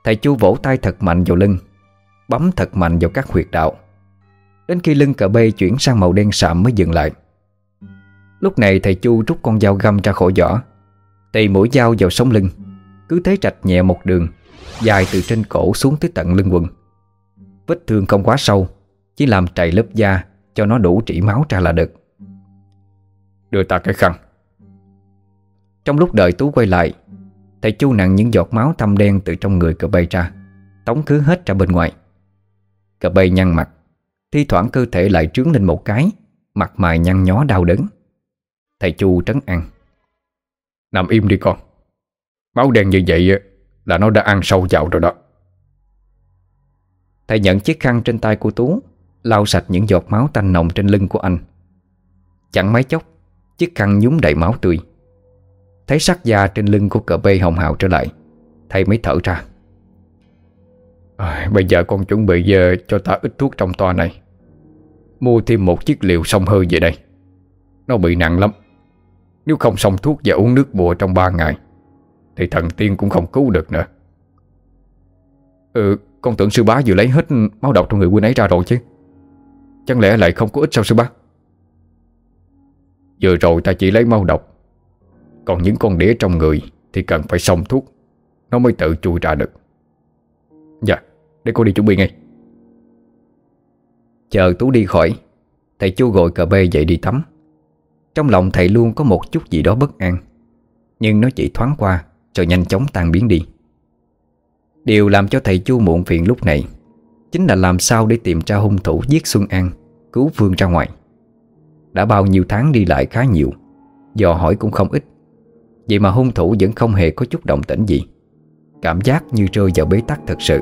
Thầy Chu vỗ tay thật mạnh vào lưng, Bấm thật mạnh vào các huyệt đạo. Đến khi lưng cờ bê chuyển sang màu đen sạm mới dừng lại. Lúc này thầy Chu rút con dao găm ra khỏi vỏ Tì mũi dao vào sống lưng, Cứ thế trạch nhẹ một đường, Dài từ trên cổ xuống tới tận lưng quần. Vết thương không quá sâu, Chỉ làm trầy lớp da cho nó đủ trĩ máu ra là được. Đưa ta cái khăn. Trong lúc đợi Tú quay lại, Thầy Chu nặng những giọt máu thâm đen từ trong người cờ bay ra, Tống cứ hết ra bên ngoài. Cờ bay nhăn mặt, Thi thoảng cơ thể lại trướng lên một cái, Mặt mày nhăn nhó đau đớn. Thầy Chu trấn an. Nằm im đi con. Máu đen như vậy là nó đã ăn sâu vào rồi đó. Thầy nhận chiếc khăn trên tay của Tú Lau sạch những giọt máu tanh nồng trên lưng của anh. Chẳng mấy chốc Chiếc khăn nhúng đầy máu tươi. Thấy sắc da trên lưng của cờ bê hồng hào trở lại Thầy mới thở ra. À, Bây giờ con chuẩn bị giờ cho ta ít thuốc trong toa này. Mua thêm một chiếc liều sông hơi về đây. Nó bị nặng lắm. Nếu không xong thuốc và uống nước bùa trong 3 ngày Thì thần tiên cũng không cứu được nữa. Ừ Con tưởng sư bá vừa lấy hết máu độc trong người quân ấy ra rồi chứ. Chẳng lẽ lại không có ít sao sư bác? Vừa rồi ta chỉ lấy mau độc. Còn những con đĩa trong người Thì cần phải xong thuốc. Nó mới tự chui ra được. Dạ để cô đi chuẩn bị ngay. Chờ Tú đi khỏi, Thầy Chu gọi cờ bê dậy đi tắm Trong lòng thầy luôn có một chút gì đó bất an. Nhưng nó chỉ thoáng qua, Rồi nhanh chóng tan biến đi. Điều làm cho thầy Chu muộn phiền lúc này Chính là làm sao để tìm ra hung thủ giết Xuân An, Cứu Phương ra ngoài. Đã bao nhiêu tháng đi lại khá nhiều, Dò hỏi cũng không ít. Vậy mà hung thủ vẫn không hề có chút động tĩnh gì. Cảm giác như rơi vào bế tắc thật sự.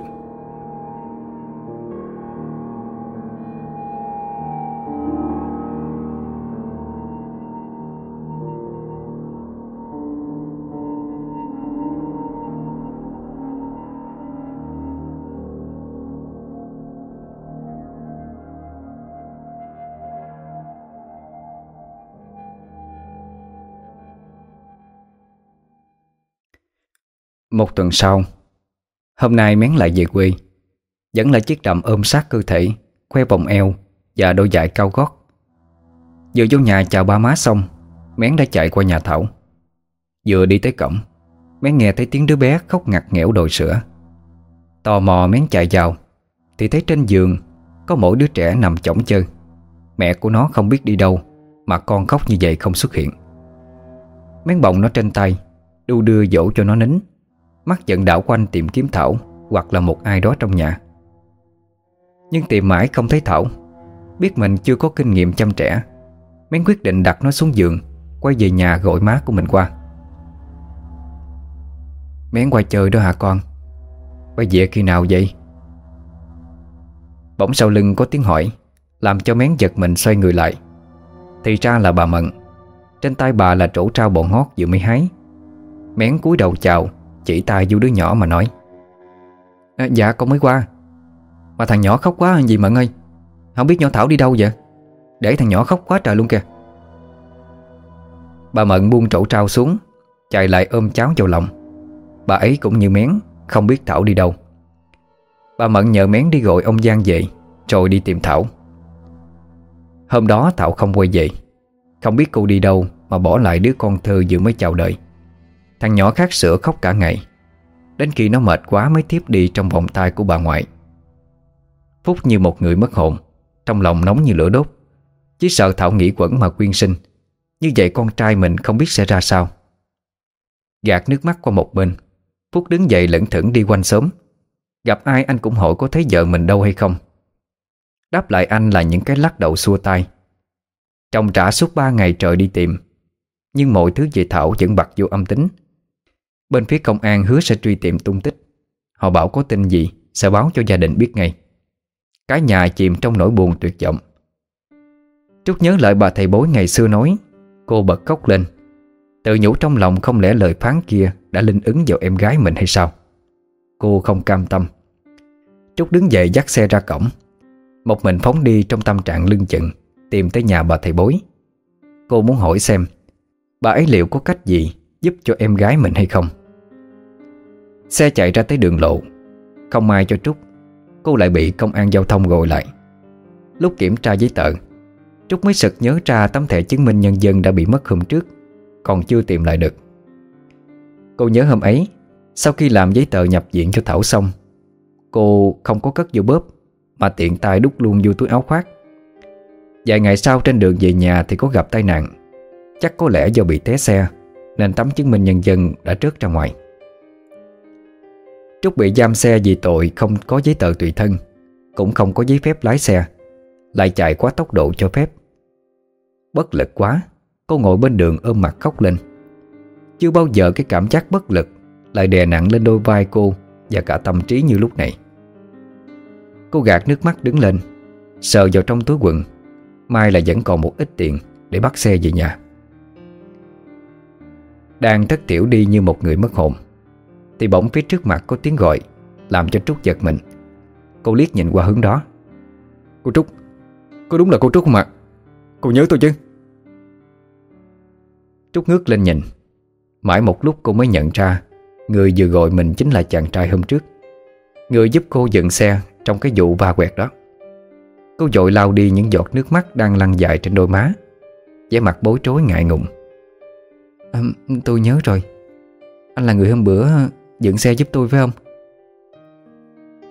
Một tuần sau. Hôm nay mén lại về quê. Vẫn là chiếc đầm ôm sát cơ thể, Khoe vòng eo Và đôi giày cao gót. Vừa vô nhà chào ba má xong, Mén đã chạy qua nhà Thảo. Vừa đi tới cổng, Mén nghe thấy tiếng đứa bé khóc ngặt nghẽo đồi sữa. Tò mò mén chạy vào, Thì thấy trên giường Có mỗi đứa trẻ nằm chỏng chơi. Mẹ của nó không biết đi đâu Mà con khóc như vậy không xuất hiện. Mén bồng nó trên tay, Đu đưa dỗ cho nó nín. Mắt giận đảo quanh tìm kiếm Thảo, Hoặc là một ai đó trong nhà. Nhưng tìm mãi không thấy Thảo. Biết mình chưa có kinh nghiệm chăm trẻ Mén quyết định đặt nó xuống giường, Quay về nhà gọi má của mình qua. Mén qua chơi đó hả con? Quay về khi nào vậy? Bỗng sau lưng có tiếng hỏi, Làm cho mén giật mình xoay người lại. Thì ra là bà Mận. Trên tay bà là trổ trao bọn hót vừa mới hái. Mén cúi đầu chào chỉ tay vô đứa nhỏ mà nói. À, Dạ con mới qua. Mà thằng nhỏ khóc quá gì Mận ơi Không biết nhỏ Thảo đi đâu vậy? Để thằng nhỏ khóc quá trời luôn kìa. Bà Mận buông trổ trao xuống Chạy lại ôm cháu vào lòng. Bà ấy cũng như mén Không biết Thảo đi đâu. Bà Mận nhờ mén đi gọi ông Giang về Rồi đi tìm Thảo. Hôm đó Thảo không quay về. Không biết cô đi đâu Mà bỏ lại đứa con thơ vừa mới chào đời. Thằng nhỏ khát sữa khóc cả ngày. Đến khi nó mệt quá mới tiếp đi trong vòng tay của bà ngoại. Phúc như một người mất hồn, Trong lòng nóng như lửa đốt. Chỉ sợ Thảo nghĩ quẩn mà quyên sinh. Như vậy con trai mình không biết sẽ ra sao. Gạt nước mắt qua một bên, Phúc đứng dậy lững thững đi quanh xóm. Gặp ai anh cũng hỏi có thấy vợ mình đâu hay không. Đáp lại anh là những cái lắc đầu xua tay. Chồng trả suốt ba ngày trời đi tìm, Nhưng mọi thứ về Thảo vẫn bật vô âm tính. Bên phía công an hứa sẽ truy tìm tung tích. Họ bảo có tin gì Sẽ báo cho gia đình biết ngay. Cái nhà chìm trong nỗi buồn tuyệt vọng. Trúc nhớ lại bà thầy bối ngày xưa nói, Cô bật khóc lên. Tự nhủ trong lòng không lẽ lời phán kia Đã linh ứng vào em gái mình hay sao? Cô không cam tâm. Trúc đứng dậy dắt xe ra cổng. Một mình phóng đi trong tâm trạng lưng chừng, Tìm tới nhà bà thầy bối. Cô muốn hỏi xem, Bà ấy liệu có cách gì Giúp cho em gái mình hay không? Xe chạy ra tới đường lộ. Không ai cho Trúc. Cô lại bị công an giao thông gọi lại. Lúc kiểm tra giấy tờ, Trúc mới sực nhớ ra tấm thẻ chứng minh nhân dân đã bị mất hôm trước, Còn chưa tìm lại được. Cô nhớ hôm ấy, Sau khi làm giấy tờ nhập viện cho Thảo xong, Cô không có cất vô bóp, Mà tiện tay đút luôn vô túi áo khoác. Vài ngày sau trên đường về nhà thì có gặp tai nạn. Chắc có lẽ do bị té xe, Nên tấm chứng minh nhân dân đã trớt ra ngoài. Trúc bị giam xe vì tội không có giấy tờ tùy thân, Cũng không có giấy phép lái xe, Lại chạy quá tốc độ cho phép. Bất lực quá, Cô ngồi bên đường ôm mặt khóc lên. Chưa bao giờ cái cảm giác bất lực Lại đè nặng lên đôi vai cô Và cả tâm trí như lúc này. Cô gạt nước mắt đứng lên, Sờ vào trong túi quần, Mai là vẫn còn một ít tiền Để bắt xe về nhà. Đang thất tiểu đi như một người mất hồn. Thì bỗng phía trước mặt có tiếng gọi Làm cho Trúc giật mình. Cô liếc nhìn qua hướng đó. Cô Trúc Cô đúng là cô Trúc không ạ? Cô nhớ tôi chứ? Trúc ngước lên nhìn. Mãi một lúc cô mới nhận ra Người vừa gọi mình chính là chàng trai hôm trước. Người giúp cô dựng xe Trong cái vụ va quẹt đó. Cô dội lau đi những giọt nước mắt Đang lăn dài trên đôi má. Vẻ mặt bối rối ngại ngùng. À, Tôi nhớ rồi. Anh là người hôm bữa dựng xe giúp tôi, phải không?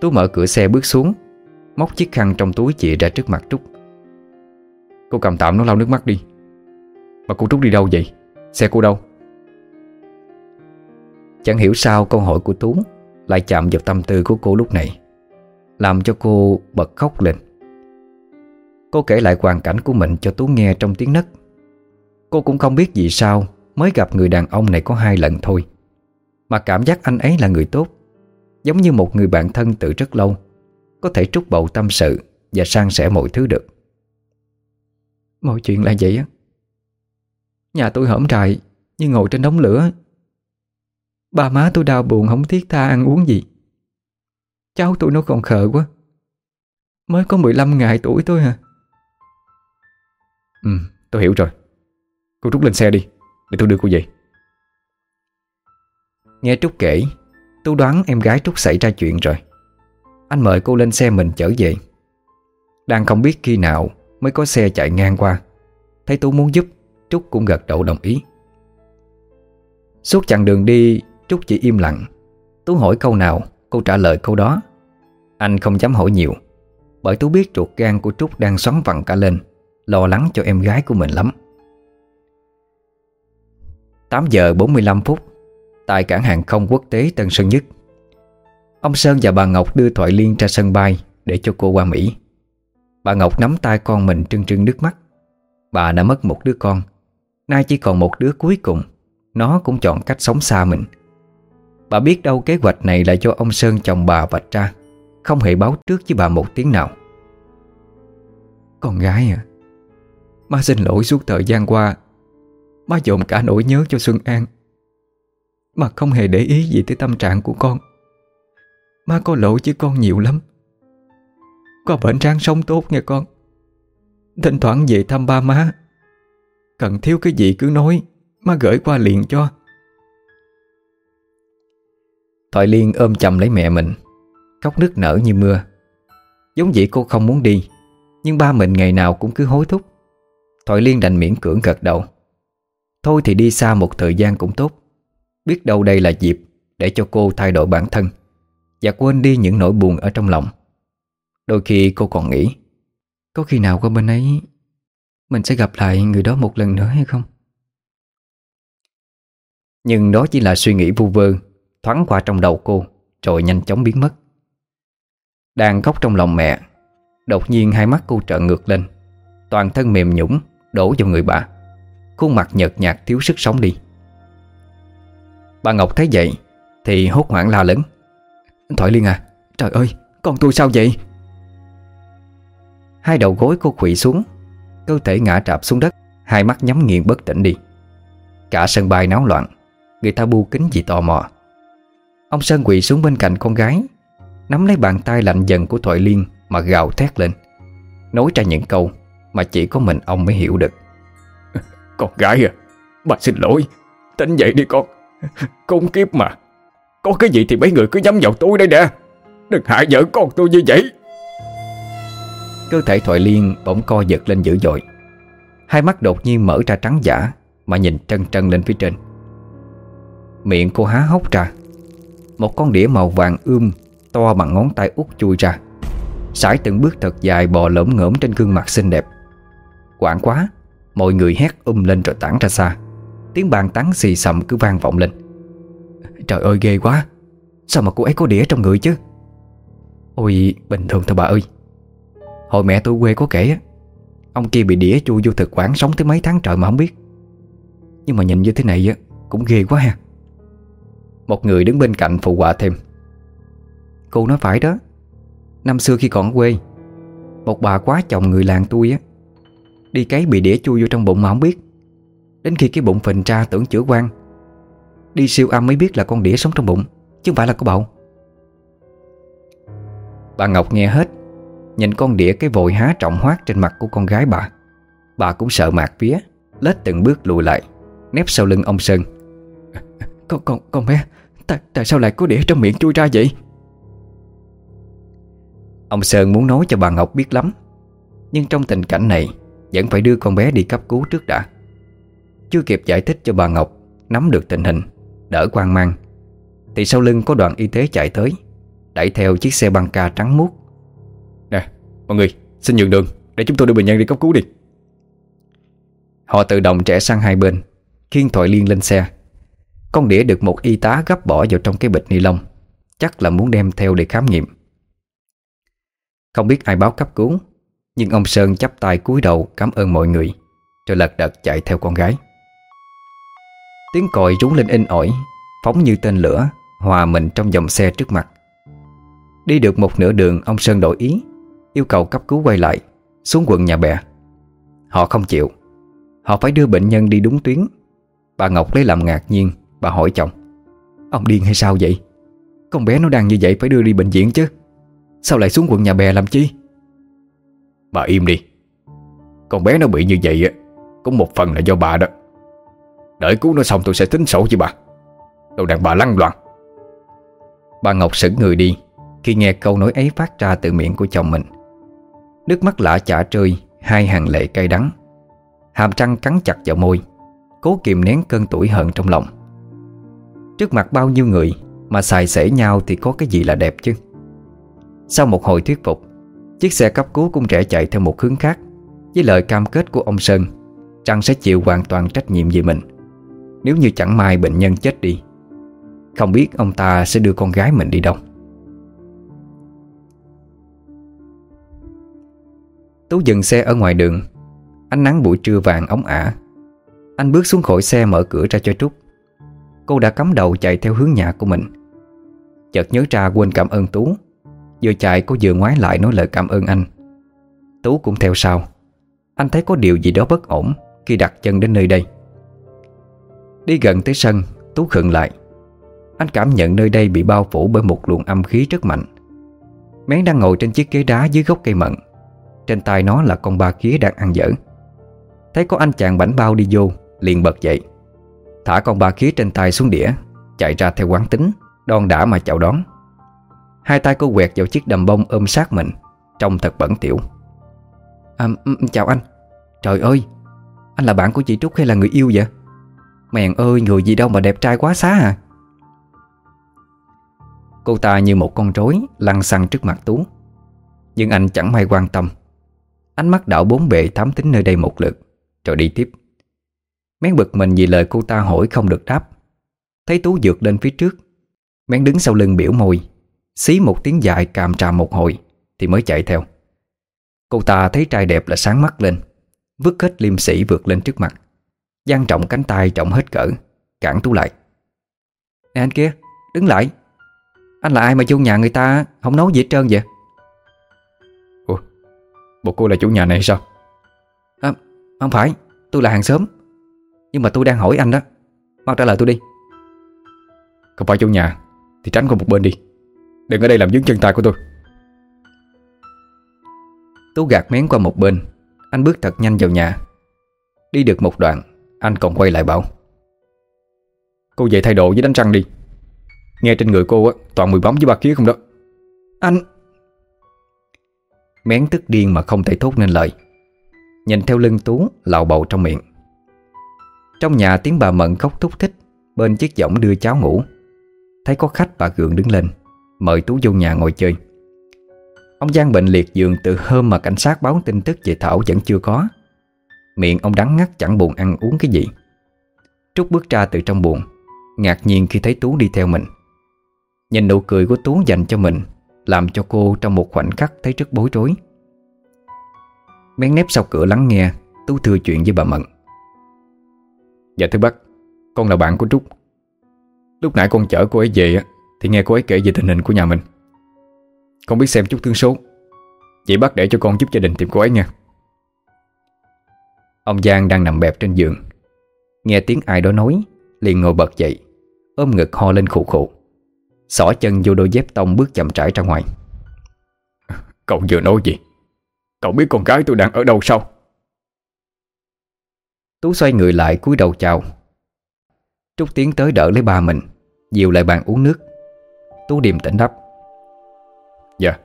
Tú mở cửa xe bước xuống, Móc chiếc khăn trong túi chị ra trước mặt Trúc. Cô cầm tạm nó lau nước mắt đi. Mà cô Trúc đi đâu vậy? Xe cô đâu? Chẳng hiểu sao câu hỏi của Tú Lại chạm vào tâm tư của cô lúc này, Làm cho cô bật khóc lên. Cô kể lại hoàn cảnh của mình cho Tú nghe trong tiếng nấc. Cô cũng không biết vì sao Mới gặp người đàn ông này có hai lần thôi. Mà cảm giác anh ấy là người tốt, Giống như một người bạn thân từ rất lâu, Có thể trút bầu tâm sự Và san sẻ mọi thứ được. Mọi chuyện là vậy á. Nhà tôi hổm trại Như ngồi trên đống lửa. Ba má tôi đau buồn không thiết tha ăn uống gì. Cháu tôi nó còn khờ quá. Mới có 15 ngày tuổi tôi à. Ừ tôi hiểu rồi. Cô Trúc lên xe đi, Để tôi đưa cô về. Nghe Trúc kể tú đoán em gái Trúc xảy ra chuyện rồi. Anh mời cô lên xe mình chở về. Đang không biết khi nào Mới có xe chạy ngang qua, Thấy Tú muốn giúp, Trúc cũng gật đầu đồng ý. Suốt chặng đường đi, Trúc chỉ im lặng. Tú hỏi câu nào, Cô trả lời câu đó. Anh không dám hỏi nhiều, Bởi Tú biết ruột gan của Trúc đang xoắn vặn cả lên, Lo lắng cho em gái của mình lắm. 8 giờ 45 phút Tại cảng hàng không quốc tế Tân Sơn Nhất. Ông Sơn và bà Ngọc đưa Thoại Liên ra sân bay Để cho cô qua Mỹ. Bà Ngọc nắm tay con mình trưng trưng nước mắt. Bà đã mất một đứa con. Nay chỉ còn một đứa cuối cùng. Nó cũng chọn cách sống xa mình. Bà biết đâu kế hoạch này là do ông Sơn chồng bà vạch ra. Không hề báo trước với bà một tiếng nào. Con gái à Má xin lỗi suốt thời gian qua. Má dồn cả nỗi nhớ cho Xuân An. Mà không hề để ý gì tới tâm trạng của con. Má có lỗi với con nhiều lắm. Có bệnh ráng sống tốt nghe con. Thỉnh thoảng về thăm ba má. Cần thiếu cái gì cứ nói, Má gửi qua liền cho. Thoại Liên ôm chầm lấy mẹ mình, Khóc nức nở như mưa. Giống vậy cô không muốn đi, Nhưng ba mình ngày nào cũng cứ hối thúc. Thoại Liên đành miễn cưỡng gật đầu. Thôi thì đi xa một thời gian cũng tốt. Biết đâu đây là dịp Để cho cô thay đổi bản thân Và quên đi những nỗi buồn ở trong lòng. Đôi khi cô còn nghĩ, Có khi nào qua bên ấy Mình sẽ gặp lại người đó một lần nữa hay không? Nhưng đó chỉ là suy nghĩ vu vơ, Thoáng qua trong đầu cô Rồi nhanh chóng biến mất. Đang khóc trong lòng mẹ, Đột nhiên hai mắt cô trợn ngược lên, Toàn thân mềm nhũng Đổ vào người bà. Khuôn mặt nhợt nhạt thiếu sức sống đi. Bà Ngọc thấy vậy Thì hốt hoảng la lớn. Thoại Liên à Trời ơi, con tôi sao vậy? Hai đầu gối cô quỵ xuống, Cơ thể ngã trạp xuống đất, Hai mắt nhắm nghiền bất tỉnh đi. Cả sân bay náo loạn, Người ta bu kính vì tò mò. Ông Sơn quỵ xuống bên cạnh con gái, Nắm lấy bàn tay lạnh dần của Thoại Liên Mà gào thét lên. Nói ra những câu Mà chỉ có mình ông mới hiểu được. Con gái à Bà xin lỗi Tính dậy đi con. Con kiếp mà. Có cái gì thì mấy người cứ nhắm vào tôi đây nè. Đừng hại vợ con tôi như vậy. Cơ thể Thoại Liên bỗng co giật lên dữ dội. Hai mắt đột nhiên mở ra trắng giả Mà nhìn trân trân lên phía trên. Miệng cô há hốc ra. Một con đĩa màu vàng ươm To bằng ngón tay út chui ra. Sải từng bước thật dài bò lởm ngởm trên gương mặt xinh đẹp. Quảng quá, Mọi người hét um lên rồi tản ra xa. Tiếng bàn tán xì sầm cứ vang vọng lên. Trời ơi, ghê quá. Sao mà cô ấy có đĩa trong người chứ? Ôi, bình thường thôi bà ơi. Hồi mẹ tôi quê có kể á, Ông kia bị đĩa chui vô thực quản sống tới mấy tháng trời mà không biết. Nhưng mà nhìn như thế này á, Cũng ghê quá ha. Một người đứng bên cạnh phụ họa thêm. Cô nói phải đó, Năm xưa khi còn ở quê, Một bà quá chồng người làng tôi á, Đi cấy bị đĩa chui vô trong bụng mà không biết. Đến khi cái bụng phình ra tưởng chữa quan Đi siêu âm mới biết là con đĩa sống trong bụng Chứ không phải là có bầu. Bà Ngọc nghe hết Nhìn con đĩa cái vội há trọng hoát trên mặt của con gái bà. Bà cũng sợ mạc vía Lết từng bước lùi lại Nép sau lưng ông Sơn. Con, con, con bé tại, tại sao lại có đĩa trong miệng chui ra vậy? Ông Sơn muốn nói cho bà Ngọc biết lắm Nhưng trong tình cảnh này Vẫn phải đưa con bé đi cấp cứu trước đã. Chưa kịp giải thích cho bà Ngọc Nắm được tình hình Đỡ quan mang. Thì sau lưng có đoàn y tế chạy tới Đẩy theo chiếc xe băng ca trắng muốt. Nè mọi người xin nhường đường Để chúng tôi đưa bệnh nhân đi cấp cứu đi. Họ tự động trẻ sang hai bên Khiên Thoại Liên lên xe. Con đĩa được một y tá gấp bỏ vào trong cái bịch ni lông Chắc là muốn đem theo để khám nghiệm. Không biết ai báo cấp cứu Nhưng ông Sơn chắp tay cúi đầu cảm ơn mọi người Rồi lật đật chạy theo con gái Tiếng còi rú lên in ỏi, Phóng như tên lửa, Hòa mình trong dòng xe trước mặt. Đi được một nửa đường, ông Sơn đổi ý, Yêu cầu cấp cứu quay lại, Xuống quận nhà bè. Họ không chịu. Họ phải đưa bệnh nhân đi đúng tuyến. Bà Ngọc lấy làm ngạc nhiên, Bà hỏi chồng, Ông điên hay sao vậy? Con bé nó đang như vậy phải đưa đi bệnh viện chứ. Sao lại xuống quận nhà bè làm chi? Bà im đi. Con bé nó bị như vậy á, Cũng một phần là do bà đó. Đợi cứu nó xong tôi sẽ tính sổ với bà. Đồ đàn bà lăng loạn. Bà Ngọc sững người đi, Khi nghe câu nói ấy phát ra từ miệng của chồng mình. Nước mắt lạ chả rơi Hai hàng lệ cay đắng. Hàm trăng cắn chặt vào môi, Cố kìm nén cơn tủi hận trong lòng. Trước mặt bao nhiêu người Mà xài xể nhau thì có cái gì là đẹp chứ? Sau một hồi thuyết phục, Chiếc xe cấp cứu cũng rẽ chạy theo một hướng khác, Với lời cam kết của ông Sơn Rằng sẽ chịu hoàn toàn trách nhiệm về mình. Nếu như chẳng may bệnh nhân chết đi, Không biết ông ta sẽ đưa con gái mình đi đâu. Tú dừng xe ở ngoài đường. Ánh nắng buổi trưa vàng ống ả. Anh bước xuống khỏi xe mở cửa ra cho Trúc. Cô đã cắm đầu chạy theo hướng nhà của mình. Chợt nhớ ra quên cảm ơn Tú. Vừa chạy cô vừa ngoái lại nói lời cảm ơn anh. Tú cũng theo sau. Anh thấy có điều gì đó bất ổn Khi đặt chân đến nơi đây. Đi gần tới sân Tú khựng lại. Anh cảm nhận nơi đây bị bao phủ bởi một luồng âm khí rất mạnh. Mén đang ngồi trên chiếc ghế đá dưới gốc cây mận. Trên tay nó là con ba khía đang ăn dở. Thấy có anh chàng bảnh bao đi vô Liền bật dậy. Thả con ba khía trên tay xuống đĩa Chạy ra theo quán tính Đòn đã mà chào đón. Hai tay cô quẹt vào chiếc đầm bông ôm sát mình Trông thật bẩn tiểu. À, Chào anh. Trời ơi Anh là bạn của chị Trúc hay là người yêu vậy? Mèn ơi, người gì đâu mà đẹp trai quá xá à? Cô ta như một con rối, Lăn xăng trước mặt Tú. Nhưng anh chẳng may quan tâm. Ánh mắt đảo bốn bề thám tính nơi đây một lượt, Rồi đi tiếp. Mén bực mình vì lời cô ta hỏi không được đáp. Thấy Tú dược lên phía trước, Mén đứng sau lưng biểu môi. Xí một tiếng dài càm trà một hồi, Thì mới chạy theo. Cô ta thấy trai đẹp là sáng mắt lên, Vứt hết liêm sĩ vượt lên trước mặt. Giang trọng cánh tay trọng hết cỡ Cản Tú lại. Nè anh kia, đứng lại. Anh là ai mà vô nhà người ta Không nấu gì hết trơn vậy? Ủa, bộ cô là chủ nhà này sao? À, Không phải, tôi là hàng xóm. Nhưng mà tôi đang hỏi anh đó Mau trả lời tôi đi. Không phải chủ nhà Thì tránh qua một bên đi. Đừng ở đây làm dướng chân tay của tôi. Tú gạt mén qua một bên Anh bước thật nhanh vào nhà. Đi được một đoạn Anh còn quay lại bảo Cô về thay đồ với đánh răng đi. Nghe trên người cô á toàn mùi bóng với ba khía không đó. Anh! Mén tức điên mà không thể thốt nên lời. Nhìn theo lưng Tú lạo bầu trong miệng. Trong nhà tiếng bà Mận khóc thúc thích Bên chiếc võng đưa cháu ngủ. Thấy có khách bà Gượng đứng lên Mời Tú vô nhà ngồi chơi. Ông Giang bệnh liệt giường từ hôm mà cảnh sát báo tin tức về Thảo vẫn chưa có Miệng ông đắng ngắt chẳng buồn ăn uống cái gì. Trúc bước ra từ trong buồn Ngạc nhiên khi thấy Tú đi theo mình. Nhìn nụ cười của Tú dành cho mình, Làm cho cô trong một khoảnh khắc thấy rất bối rối. Mén nép sau cửa lắng nghe, Tú thưa chuyện với bà Mận. Dạ thưa bác, Con là bạn của Trúc. Lúc nãy con chở cô ấy về Thì nghe cô ấy kể về tình hình của nhà mình. Con biết xem chút thương số. Vậy bác để cho con giúp gia đình tìm cô ấy nha. Ông Giang đang nằm bẹp trên giường. Nghe tiếng ai đó nói Liền ngồi bật dậy Ôm ngực ho lên khụ khụ. Xỏ chân vô đôi dép tông bước chậm rãi ra ngoài. Cậu vừa nói gì? Cậu biết con gái tôi đang ở đâu sao? Tú xoay người lại cúi đầu chào. Trúc tiến tới đỡ lấy ba mình Dìu lại bàn uống nước. Tú điềm tĩnh đáp. Dạ.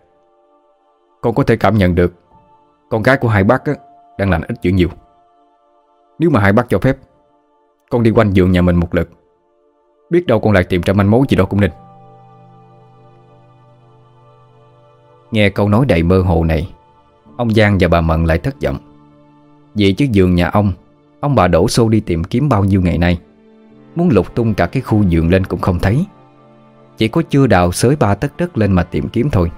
Con có thể cảm nhận được Con gái của hai bác á, đang lành ít chữ nhiều nếu mà hai bác cho phép, Con đi quanh giường nhà mình một lượt. Biết đâu con lại tìm ra manh mối gì đó cũng nên. Nghe câu nói đầy mơ hồ này, Ông Giang và bà Mận lại thất vọng. Vậy chứ giường nhà ông Ông bà đổ xô đi tìm kiếm bao nhiêu ngày nay. Muốn lục tung cả cái khu giường lên cũng không thấy. Chỉ có chưa đào xới ba tấc đất lên mà tìm kiếm thôi.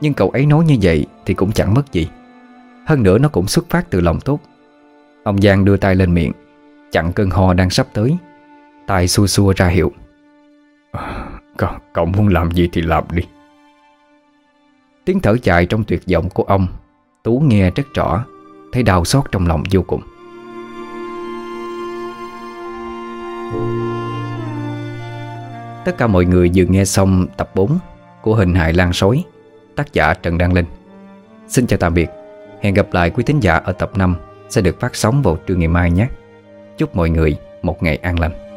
Nhưng cậu ấy nói như vậy Thì cũng chẳng mất gì. Hơn nữa nó cũng xuất phát từ lòng tốt. Ông Giang đưa tay lên miệng. Chặn cơn ho đang sắp tới. Tay xua xua ra hiệu. Cậu, cậu muốn làm gì thì làm đi. Tiếng thở dài trong tuyệt vọng của ông. Tú nghe rất rõ Thấy đau xót trong lòng vô cùng. Tất cả mọi người vừa nghe xong tập 4 Của hình hài lan sói Tác giả Trần Đăng Linh. Xin chào tạm biệt. Hẹn gặp lại quý thính giả ở tập 5 sẽ được phát sóng vào trưa ngày mai nhé. Chúc mọi người một ngày an lành.